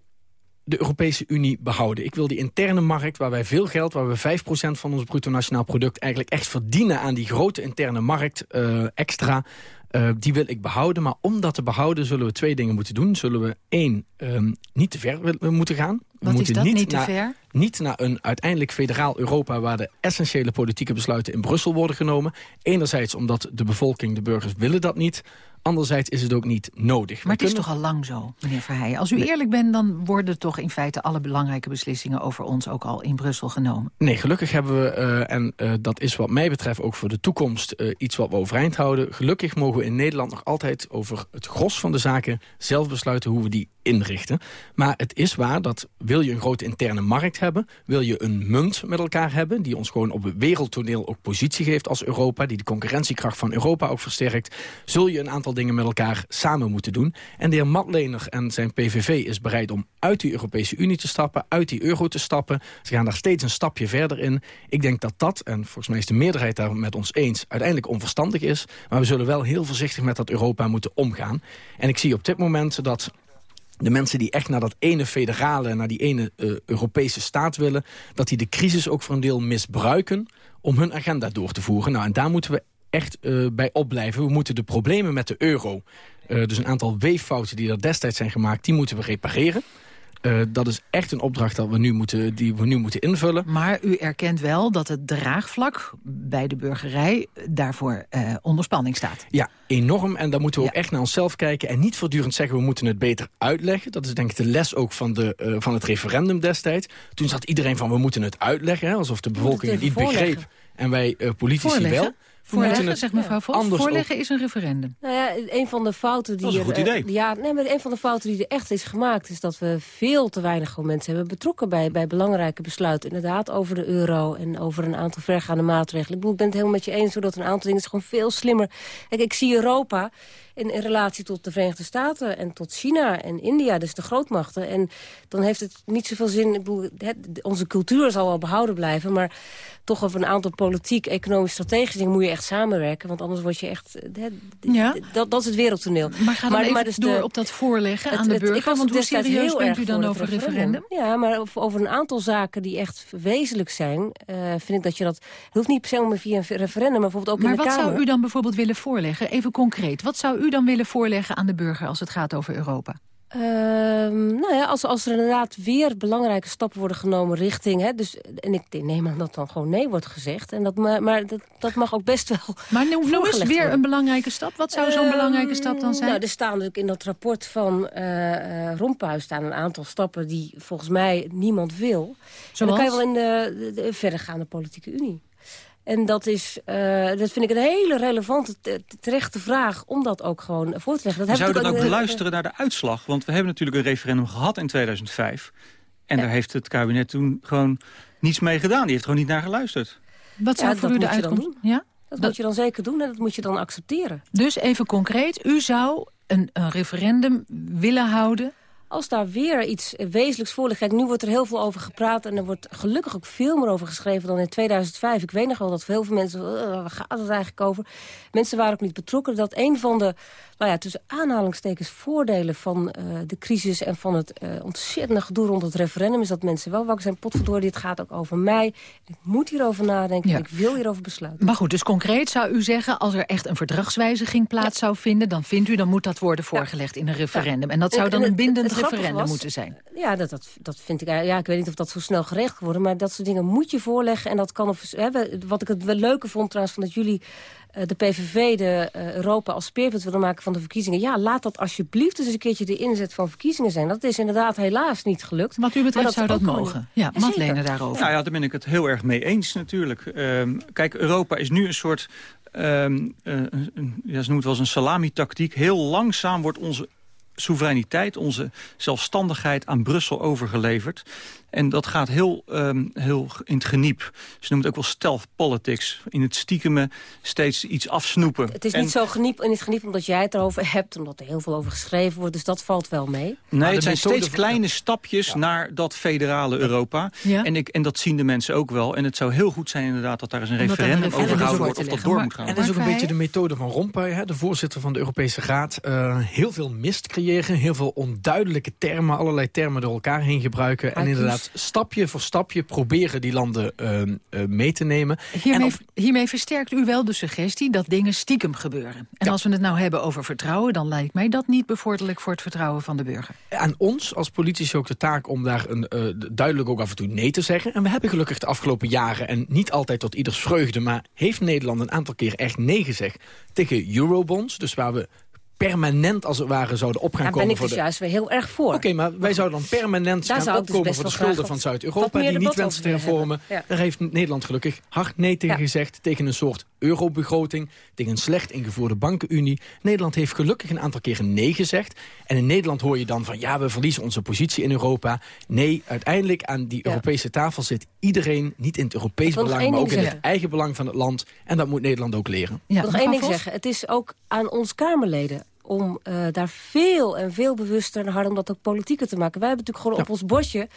de Europese Unie behouden. Ik wil die interne markt waar wij veel geld, waar we 5% van ons bruto nationaal product eigenlijk echt verdienen aan die grote interne markt eh, extra. Eh, die wil ik behouden, maar om dat te behouden zullen we twee dingen moeten doen. Zullen we één, ehm, niet te ver willen- moeten gaan. We Wat is moeten dat, niet te naar, ver? Niet naar een uiteindelijk federaal Europa... waar de essentiële politieke besluiten in Brussel worden genomen. Enerzijds omdat de bevolking, de burgers willen dat niet. Anderzijds is het ook niet nodig. Maar We het is toch al lang zo, meneer Verheijen. Als u Nee. eerlijk bent, dan worden toch in feite alle belangrijke beslissingen over ons ook al in Brussel genomen. Nee, gelukkig hebben we, eh, en eh, dat is wat mij betreft ook voor de toekomst eh, iets wat we overeind houden. Gelukkig mogen in Nederland nog altijd over het gros van de zaken zelf besluiten hoe we die inrichten. Maar het is waar dat wil je een grote interne markt hebben, wil je een munt met elkaar hebben die ons gewoon op het wereldtoneel ook positie geeft als Europa, die de concurrentiekracht van Europa ook versterkt, zul je een aantal dingen met elkaar samen moeten doen. En de heer Matlener en zijn PVV is bereid om uit die Europese Unie te stappen, uit die euro te stappen. Ze gaan daar steeds een stapje verder in. Ik denk dat dat, en volgens mij is de meerderheid daar met ons eens, uiteindelijk onverstandig is. Maar we zullen wel heel voorzichtig met dat Europa moeten omgaan. En ik zie op dit moment dat de mensen die echt naar dat ene federale, naar die ene eh, Europese staat willen... dat die de crisis ook voor een deel misbruiken om hun agenda door te voeren. Nou, en daar moeten we echt eh, bij opblijven. We moeten de problemen met de euro, eh, dus een aantal weeffouten die er destijds zijn gemaakt... die moeten we repareren. Eh, dat is echt een opdracht dat we nu moeten, die we nu moeten invullen. Maar u erkent wel dat het draagvlak bij de burgerij daarvoor eh, onder spanning staat. Ja, enorm. En daar moeten we ook echt naar onszelf kijken. En niet voortdurend zeggen, we moeten het beter uitleggen. Dat is denk ik de les ook van, de, eh, van het referendum destijds. Toen zat iedereen van, we moeten het uitleggen. Hè, alsof de bevolking het niet begreep. En wij politici Voorleggen? wel. Voorleggen, het zegt mevrouw Vos. anders Voorleggen is een referendum. Nou ja, een van de fouten die Dat is een er, goed eh, idee. ja, nee, maar een van de fouten die er echt is gemaakt... is dat we veel te weinig mensen hebben betrokken... bij, bij belangrijke besluiten. Inderdaad, over de euro en over een aantal vergaande maatregelen. Ik, bedoel, ik ben het helemaal met je eens, zodat een aantal dingen is gewoon veel slimmer. Kijk, ik zie Europa in, in relatie tot de Verenigde Staten... en tot China en India, dus de grootmachten. En dan heeft het niet zoveel zin... Ik bedoel, het, onze cultuur zal wel behouden blijven... maar toch over een aantal politiek, economisch, strategische dingen... moet je echt samenwerken, want anders word je echt... Ja. dat, dat is het wereldtoneel. Maar ga dan even dus door de- op dat voorleggen aan de ik burger. was Want hoe serieus heel bent u dan over referendum? Ja, maar over, een aantal zaken die echt wezenlijk zijn... eh, vind ik dat je dat... Het hoeft niet per se om via een referendum, maar bijvoorbeeld ook Maar in de wat Kamer. zou u dan bijvoorbeeld willen voorleggen? Even concreet. Wat zou u dan willen voorleggen aan de burger als het gaat over Europa? Ehm, nou ja, als, als er inderdaad weer belangrijke stappen worden genomen richting... Hè, dus, en ik neem aan dat dan gewoon nee wordt gezegd. En dat, maar maar dat, dat mag ook best wel (laughs) Maar noem, noem eens weer worden. een belangrijke stap. Wat zou zo'n Ehm, belangrijke stap dan zijn? Nou, er staan natuurlijk in dat rapport van eh Rompuy staan een aantal stappen die volgens mij niemand wil. En dan kan je Zoals? wel in de, de, de verdergaande politieke unie. En dat, is, eh, dat vind ik een hele relevante, te- terechte vraag om dat ook gewoon voor te leggen. Dat Zou je dan ook beluisteren naar de uitslag? Want we hebben natuurlijk een referendum gehad in 2005. En daar heeft het kabinet toen gewoon niets mee gedaan. Die heeft gewoon niet naar geluisterd. Wat zou Ja, voor dat u de dan uitkomst... doen. Ja? Dat, moet je dan zeker doen en dat moet je dan accepteren. Dus even concreet, u zou een, een referendum willen houden als daar weer iets wezenlijks voor ligt... Kijk, nu wordt er heel veel over gepraat en er wordt gelukkig ook veel meer over geschreven dan in 2005. Ik weet nog wel dat heel veel mensen, uh, waar gaat het eigenlijk over? Mensen waren ook niet betrokken. Dat een van de, nou ja, tussen aanhalingstekens voordelen van uh, de crisis... en van het uh, ontzettende gedoe rond het referendum... is dat mensen wel wakker zijn, potverdorie, dit gaat ook over mij. Ik moet hierover nadenken, ja. ik wil hierover besluiten. Maar goed, dus concreet zou u zeggen... als er echt een verdragswijziging plaats ja. zou vinden... dan vindt u, dan moet dat worden voorgelegd ja. in een referendum. En dat zou dan een bindend referendum was, moeten zijn. Ja, dat, dat, dat vind ik ja, ik weet niet of dat zo snel geregeld wordt, maar dat soort dingen moet je voorleggen. En dat kan of, hè, wat ik het wel leuke vond trouwens van dat jullie uh, de PVV de Europa als speerpunt willen maken van de verkiezingen. Ja, laat dat alsjeblieft eens een keertje de inzet van verkiezingen zijn. Dat is inderdaad helaas niet gelukt. Wat u betreft dat zou dat mogen. Ja, ja Madeleine daarover. Nou ja, daar ben ik het heel erg mee eens natuurlijk. Um, kijk, Europa is nu een soort... Um, uh, een, ja, ze noemen het wel eens een salami-tactiek. Heel langzaam wordt onze soevereiniteit, onze zelfstandigheid aan Brussel overgeleverd. En dat gaat heel, um, heel in het geniep. Ze noemen het ook wel stealth politics. In het stiekeme steeds iets afsnoepen. Het is en... niet zo geniep, in het geniep omdat jij het erover hebt... omdat er heel veel over geschreven wordt, dus dat valt wel mee. Nee, het zijn steeds van... kleine stapjes ja. naar dat federale Europa. Ja. En, ik, en dat zien de mensen ook wel. En het zou heel goed zijn inderdaad dat daar eens een omdat referendum over gehouden wordt... of dat door maar, moet gaan. En dat is ook een beetje de methode van Rompuy, hè, de voorzitter van de Europese Raad. Uh, heel veel mist heel veel onduidelijke termen... allerlei termen door elkaar heen gebruiken. En inderdaad stapje voor stapje proberen die landen uh, uh, mee te nemen. Hiermee, hiermee, versterkt u wel de suggestie dat dingen stiekem gebeuren. En ja. als we het nou hebben over vertrouwen... dan lijkt mij dat niet bevorderlijk voor het vertrouwen van de burger. Aan ons als politici ook de taak om daar een, uh, duidelijk ook af en toe nee te zeggen. En we hebben gelukkig de afgelopen jaren... en niet altijd tot ieders vreugde... maar heeft Nederland een aantal keer echt nee gezegd tegen eurobonds. Dus waar we permanent als het ware zouden op gaan Daar komen. ben ik dus de... juist weer heel erg voor. Oké, okay, maar wij zouden dan permanent Daar gaan opkomen dus voor de schulden van Zuid-Europa... die niet wensen te hervormen. Ja. Daar heeft Nederland gelukkig hard nee tegen ja. gezegd... tegen een soort eurobegroting, tegen een slecht ingevoerde bankenunie. Nederland heeft gelukkig een aantal keren nee gezegd. En in Nederland hoor je dan van... ja, we verliezen onze positie in Europa. Nee, uiteindelijk aan die Europese tafel zit iedereen... niet in het Europees belang, maar ook in zeggen. het eigen belang van het land. En dat moet Nederland ook leren. Ja, nog één ding zeggen. Het is ook aan ons Kamerleden om uh, daar veel en veel bewuster en harder om dat ook politieker te maken. Wij hebben natuurlijk gewoon ja. op ons bordje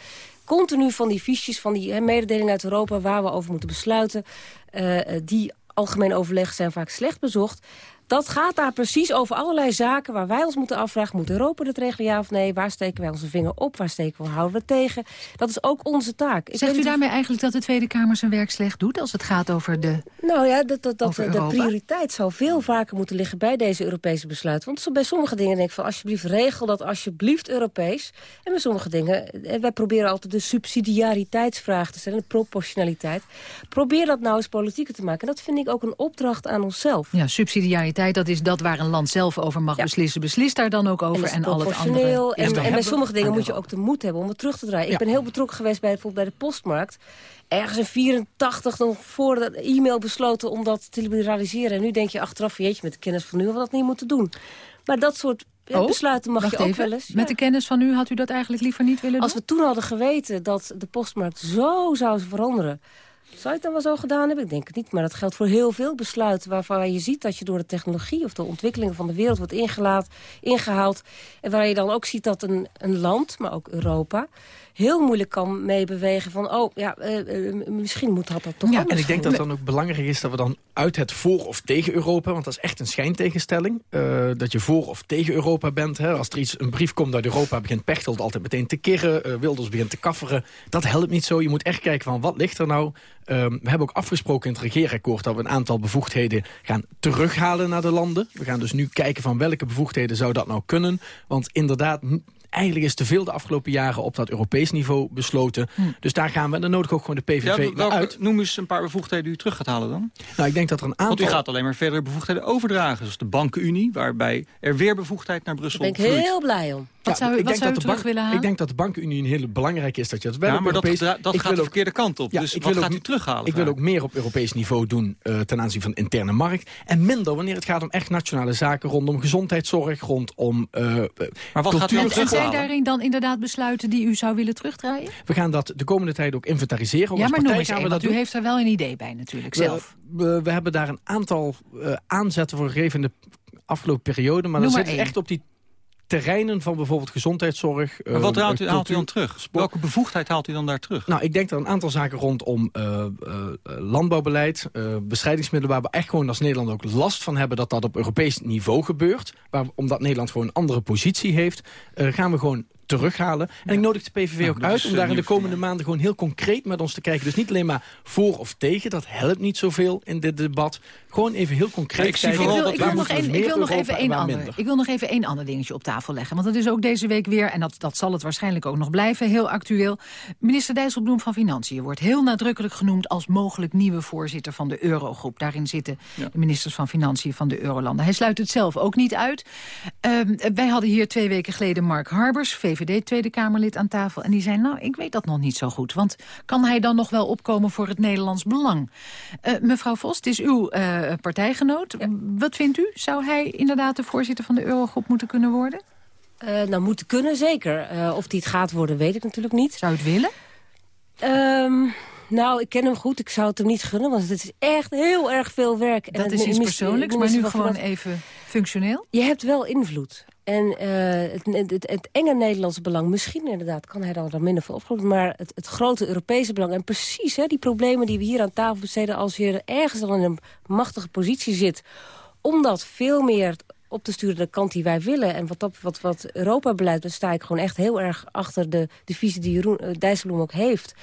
continu van die fiches, van die mededelingen uit Europa... waar we over moeten besluiten. Uh, die algemeen overleg zijn vaak slecht bezocht. Dat gaat daar precies over allerlei zaken waar wij ons moeten afvragen... moet Europa dit regelen, ja of nee? Waar steken wij onze vinger op? Waar steken we, houden we tegen? Dat is ook onze taak. Ik Zegt u daarmee eigenlijk dat de Tweede Kamer zijn werk slecht doet... als het gaat over de Nou ja, dat, dat, dat de prioriteit zou veel vaker moeten liggen... bij deze Europese besluiten. Want bij sommige dingen denk ik van... alsjeblieft, regel dat alsjeblieft Europees. En bij sommige dingen... wij proberen altijd de subsidiariteitsvraag te stellen... de proportionaliteit. Probeer dat nou eens politieker te maken. En dat vind ik ook een opdracht aan onszelf. Ja, subsidiariteit dat is dat waar een land zelf over mag ja. beslissen. Beslist daar dan ook over en, en al het andere. En, en bij sommige dingen moet je ook de moed hebben om het terug te draaien. Ja. Ik ben heel betrokken geweest bij, bijvoorbeeld bij de postmarkt. Ergens in 84 nog voor de e-mail besloten om dat te liberaliseren. En nu denk je achteraf, jeetje, met de kennis van nu hadden we dat niet moeten doen. Maar dat soort oh, besluiten mag je ook even. wel eens. Met de kennis van u had u dat eigenlijk liever niet willen Als doen? we toen hadden geweten dat de postmarkt zo zou veranderen... Zou je het dan wel zo gedaan hebben? Ik denk het niet, maar dat geldt voor heel veel besluiten... waarvan je ziet dat je door de technologie of de ontwikkelingen van de wereld wordt ingelaat, ingehaald. En waar je dan ook ziet dat een, een land, maar ook Europa heel moeilijk kan meebewegen van... oh, ja, uh, uh, misschien moet dat, dat toch ja, En ik denk dat het dan ook belangrijk is dat we dan uit het voor of tegen Europa... want dat is echt een schijntegenstelling, uh, dat je voor of tegen Europa bent. Hè. Als er iets, een brief komt uit Europa, begint Pechtold altijd meteen te kirren... Wilders begint te kafferen. Dat helpt niet zo. Je moet echt kijken van wat ligt er nou... Um, we hebben ook afgesproken in het regeerakkoord... dat we een aantal bevoegdheden gaan terughalen naar de landen. We gaan dus nu kijken van welke bevoegdheden zou dat nou kunnen. Want inderdaad, eigenlijk is te veel de afgelopen jaren op dat Europees niveau besloten. Hm. Dus daar gaan we, dan nodig ook gewoon de PVV ja, welke, uit. Noem eens een paar bevoegdheden die u terug gaat halen dan. Nou, ik denk dat er een aantal... Want u gaat alleen maar verdere bevoegdheden overdragen. Zoals de bankenunie, waarbij er weer bevoegdheid naar Brussel Daar ben ik vloeit. heel blij om. Wat zou, ik wat denk zou dat u terug de willen halen? Ik denk dat de bankenunie een hele belangrijke is. Dat je dat wel ja, maar Europees... dat, gaat de verkeerde kant op. Ja, dus ik wat wil gaat ook, u terughalen? Ik wil ook meer op Europees niveau doen uh, ten aanzien van de interne markt. En minder wanneer het gaat om echt nationale zaken rondom gezondheidszorg, rondom uh, Maar wat gaat u dan En zij daarin dan inderdaad besluiten die u zou willen terugdraaien? We gaan dat de komende tijd ook inventariseren. Ja, maar noem eens gaan we dat u doen. heeft er wel een idee bij natuurlijk, zelf. We, we, we hebben daar een aantal uh, aanzetten voor gegeven in de afgelopen periode. Maar Noem dan maar zit één. echt op die terreinen van bijvoorbeeld gezondheidszorg... Maar wat eh, haalt u, haalt u dan terug? sport. Welke bevoegdheid haalt u dan daar terug? Nou, ik denk dat een aantal zaken rondom eh, eh, landbouwbeleid, bestrijdingsmiddelen... waar we echt gewoon als Nederland ook last van hebben... dat dat op Europees niveau gebeurt. Waar, omdat Nederland gewoon een andere positie heeft... gaan we gewoon terughalen. En ik nodig de PVV Nou, ook uit om eh, daar in de komende maanden... gewoon heel concreet met ons te kijken. Dus niet alleen maar voor of tegen, dat helpt niet zoveel in dit debat. Gewoon even heel concreet ik kijken. ik wil, we ik wil nog ik wil nog even Europa en één ander. minder? Ik wil nog even één ander dingetje op tafel leggen. Want dat is ook deze week weer, en dat, dat zal het waarschijnlijk ook nog blijven, heel actueel. Minister Dijsselbloem van Financiën wordt heel nadrukkelijk genoemd als mogelijk nieuwe voorzitter van de Eurogroep. Daarin zitten de ministers van Financiën van de Eurolanden. Hij sluit het zelf ook niet uit. Ehm, wij hadden hier twee weken geleden Mark Harbers, VVD Tweede Kamerlid aan tafel. En die zei, nou, ik weet dat nog niet zo goed. Want kan hij dan nog wel opkomen voor het Nederlands belang? Eh, mevrouw Vos, het is uw eh, partijgenoot. Wat vindt u? Zou hij inderdaad de voorzitter van de Eurogroep moeten kunnen worden? Eh, nou, moeten kunnen, zeker. Of die het gaat worden, weet ik natuurlijk niet. Zou u het willen? Ehm, nou, ik ken hem goed. Ik zou het hem niet gunnen, want het is echt heel erg veel werk. Dat is iets persoonlijks, maar nu gewoon even functioneel. Je hebt wel invloed. En eh, het, het, het, enge Nederlandse belang, misschien inderdaad kan hij dan er minder voor opgeroepen... maar het, het grote Europese belang. En precies hè, die problemen die we hier aan tafel besteden... als je ergens dan in een machtige positie zit... om dat veel meer op te sturen de kant die wij willen... en wat, dat, wat, wat Europa-beleid, dan sta ik gewoon echt heel erg achter de, de visie die Jeroen eh, Dijsselbloem ook heeft...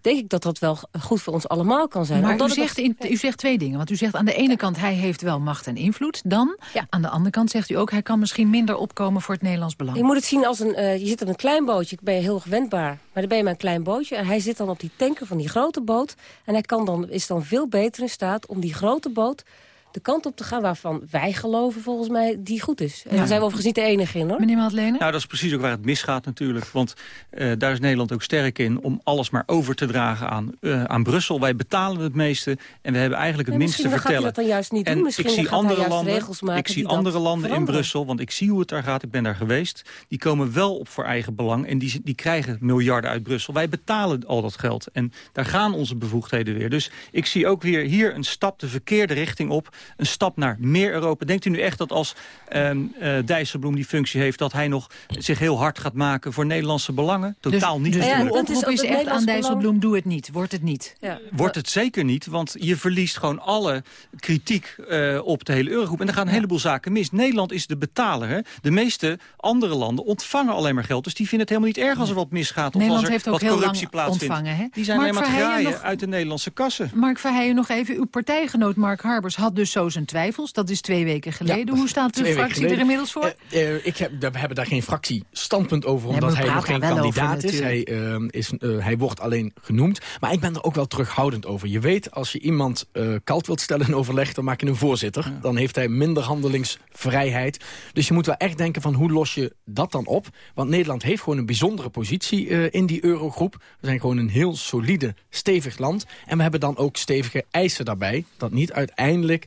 denk ik dat dat wel goed voor ons allemaal kan zijn. Maar Omdat u zegt, in, u zegt twee dingen. Want u zegt aan de ene kant, hij heeft wel macht en invloed. Dan, aan de andere kant zegt u ook... hij kan misschien minder opkomen voor het Nederlands belang. Je moet het zien als een, eh, je zit op een klein bootje, ben je heel gewendbaar. Maar dan ben je maar een klein bootje. En hij zit dan op die tanker van die grote boot. En hij kan dan, is dan veel beter in staat om die grote boot de kant op te gaan waarvan wij geloven volgens mij die goed is. En Ja. daar zijn we overigens niet de enige in hoor. Meneer Madeleine? Nou, dat is precies ook waar het misgaat natuurlijk. Want eh, daar is Nederland ook sterk in om alles maar over te dragen aan, eh, aan Brussel. Wij betalen het meeste en we hebben eigenlijk het Ja, minste misschien vertellen. gaat hij dat dan juist niet en doen. Misschien ik zie gaat andere landen, regels maken ik zie andere landen in. Brussel, want ik zie hoe het daar gaat. Ik ben daar geweest. Die komen wel op voor eigen belang en die, die krijgen miljarden uit Brussel. Wij betalen al dat geld en daar gaan onze bevoegdheden weer. Dus ik zie ook weer hier een stap de verkeerde richting op. Een stap naar meer Europa. Denkt u nu echt dat als ehm eh, Dijsselbloem die functie heeft... dat hij nog zich heel hard gaat maken voor Nederlandse belangen? Totaal niet. Dus uw oproep is, echt aan Dijsselbloem, doe het niet. Wordt het niet. Wordt het zeker niet, want je verliest gewoon alle kritiek eh, op de hele eurogroep. En er gaan een heleboel zaken mis. Nederland is de betaler. Hè? De meeste andere landen ontvangen alleen maar geld. Dus die vinden het helemaal niet erg als er wat misgaat. Of Nederland als er heeft ook wat heel corruptie lang plaatsvindt. ontvangen, hè? Die zijn Mark alleen maar te Verheijen graaien nog- uit de Nederlandse kassen. Mark Verheijen, nog even. Uw partijgenoot Mark Harbers had dus zo zijn twijfels. Dat is twee weken geleden. Hoe staat de fractie er inmiddels voor? Eh, eh, ik heb, we hebben daar geen fractiestandpunt over, omdat hij nog geen kandidaat over is. Hij, eh, is hij wordt alleen genoemd. Maar ik ben er ook wel terughoudend over. Je weet, als je iemand koud wilt stellen in overleg, dan maak je een voorzitter. Dan heeft hij minder handelingsvrijheid. Dus je moet wel echt denken van hoe los je dat dan op? Want Nederland heeft gewoon een bijzondere positie in die eurogroep. We zijn gewoon een heel solide, stevig land. En we hebben dan ook stevige eisen daarbij. Dat niet uiteindelijk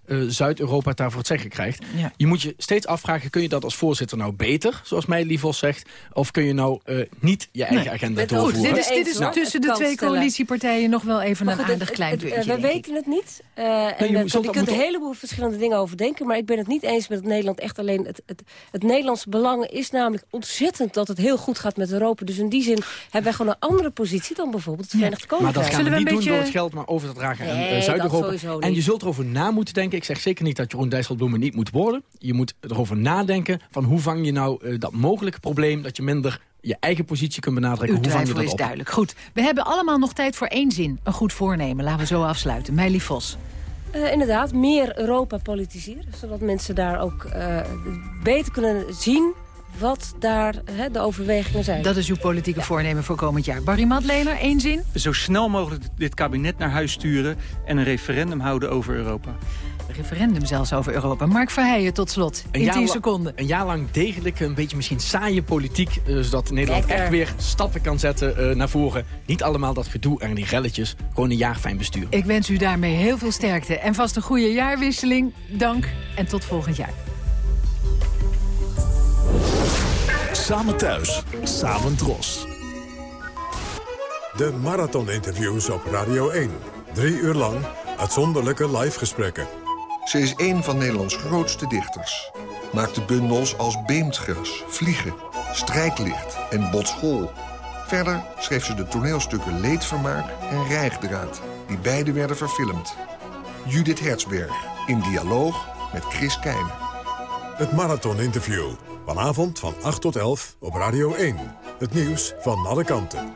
eh, Zuid-Europa het daarvoor het zeggen krijgt. Ja. Je moet je steeds afvragen, kun je dat als voorzitter nou beter, zoals mij Lievos zegt, of kun je nou eh, niet je eigen Nee. agenda Goed, doorvoeren? dit is, dit is Nou, tussen het de twee coalitiepartijen nog wel even Maar een goed, het- aardig het- klein het- puntje, We weten het niet. Eh, en je we- je kunt een heleboel verschillende dingen over denken... maar ik ben het niet eens met dat Nederland echt alleen... Het, het, het Nederlandse belang is namelijk ontzettend dat het heel goed gaat met Europa. Dus in die zin hebben wij gewoon een andere positie... dan bijvoorbeeld het Verenigd Maar Koninkrijk. dat gaan we niet doen door het geld maar over te dragen aan Zuid-Europa. En je zult erover na moeten denken. Ik zeg zeker niet dat Jeroen Dijsselbloem niet moet worden. Je moet erover nadenken van hoe vang je nou eh, dat mogelijke probleem... dat je minder je eigen positie kunt benadrukken. Uw hoe vang je twijfel dat is op? duidelijk. Goed, we hebben allemaal nog tijd voor één zin. Een goed voornemen. Laten we zo afsluiten. Meili Vos. Eh, inderdaad, meer Europa politiseren. Zodat mensen daar ook eh, beter kunnen zien wat daar hè, de overwegingen zijn. Dat is uw politieke voornemen voor komend jaar. Barry Madlener, één zin. Zo snel mogelijk dit kabinet naar huis sturen... en een referendum houden over Europa. Referendum zelfs over Europa. Mark Verheijen tot slot. Een In jaar 10 la- seconden. Een jaar lang degelijk, een beetje misschien saaie politiek... eh, zodat Nederland Lekker. echt weer stappen kan zetten eh, naar voren. Niet allemaal dat gedoe en die relletjes. Gewoon een jaar fijn bestuur. Ik wens u daarmee heel veel sterkte. En vast een goede jaarwisseling. Dank en tot volgend jaar. Samen thuis, samen dros. De marathoninterviews op Radio 1. Drie uur lang uitzonderlijke live gesprekken. Ze is een van Nederlands grootste dichters. maakte bundels als Beemdgras, Vliegen, Strijklicht en Botschool. Verder schreef ze de toneelstukken Leedvermaak en Rijgdraad, die beide werden verfilmd. Judith Hertzberg, in dialoog met Chris Keijne. Het Marathon-interview. Vanavond van 8 tot 11 op Radio 1. Het nieuws van alle kanten.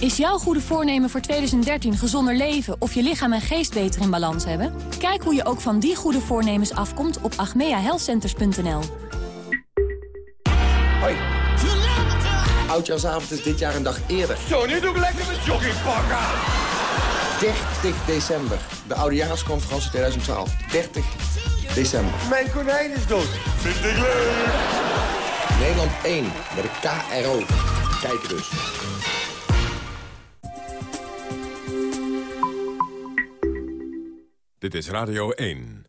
Is jouw goede voornemen voor 2013 gezonder leven of je lichaam en geest beter in balans hebben? Kijk hoe je ook van die goede voornemens afkomt op agmeahealthcenters.nl. Hoi. Oudjaarsavond is dit jaar een dag eerder. Zo, nu doe ik lekker mijn joggingpak aan. 30 december. De Oudejaarsconferentie 2012. 30 december. Mijn konijn is dood. Vind ik leuk. Nederland 1 met de KRO. Kijk dus. Dit is Radio 1.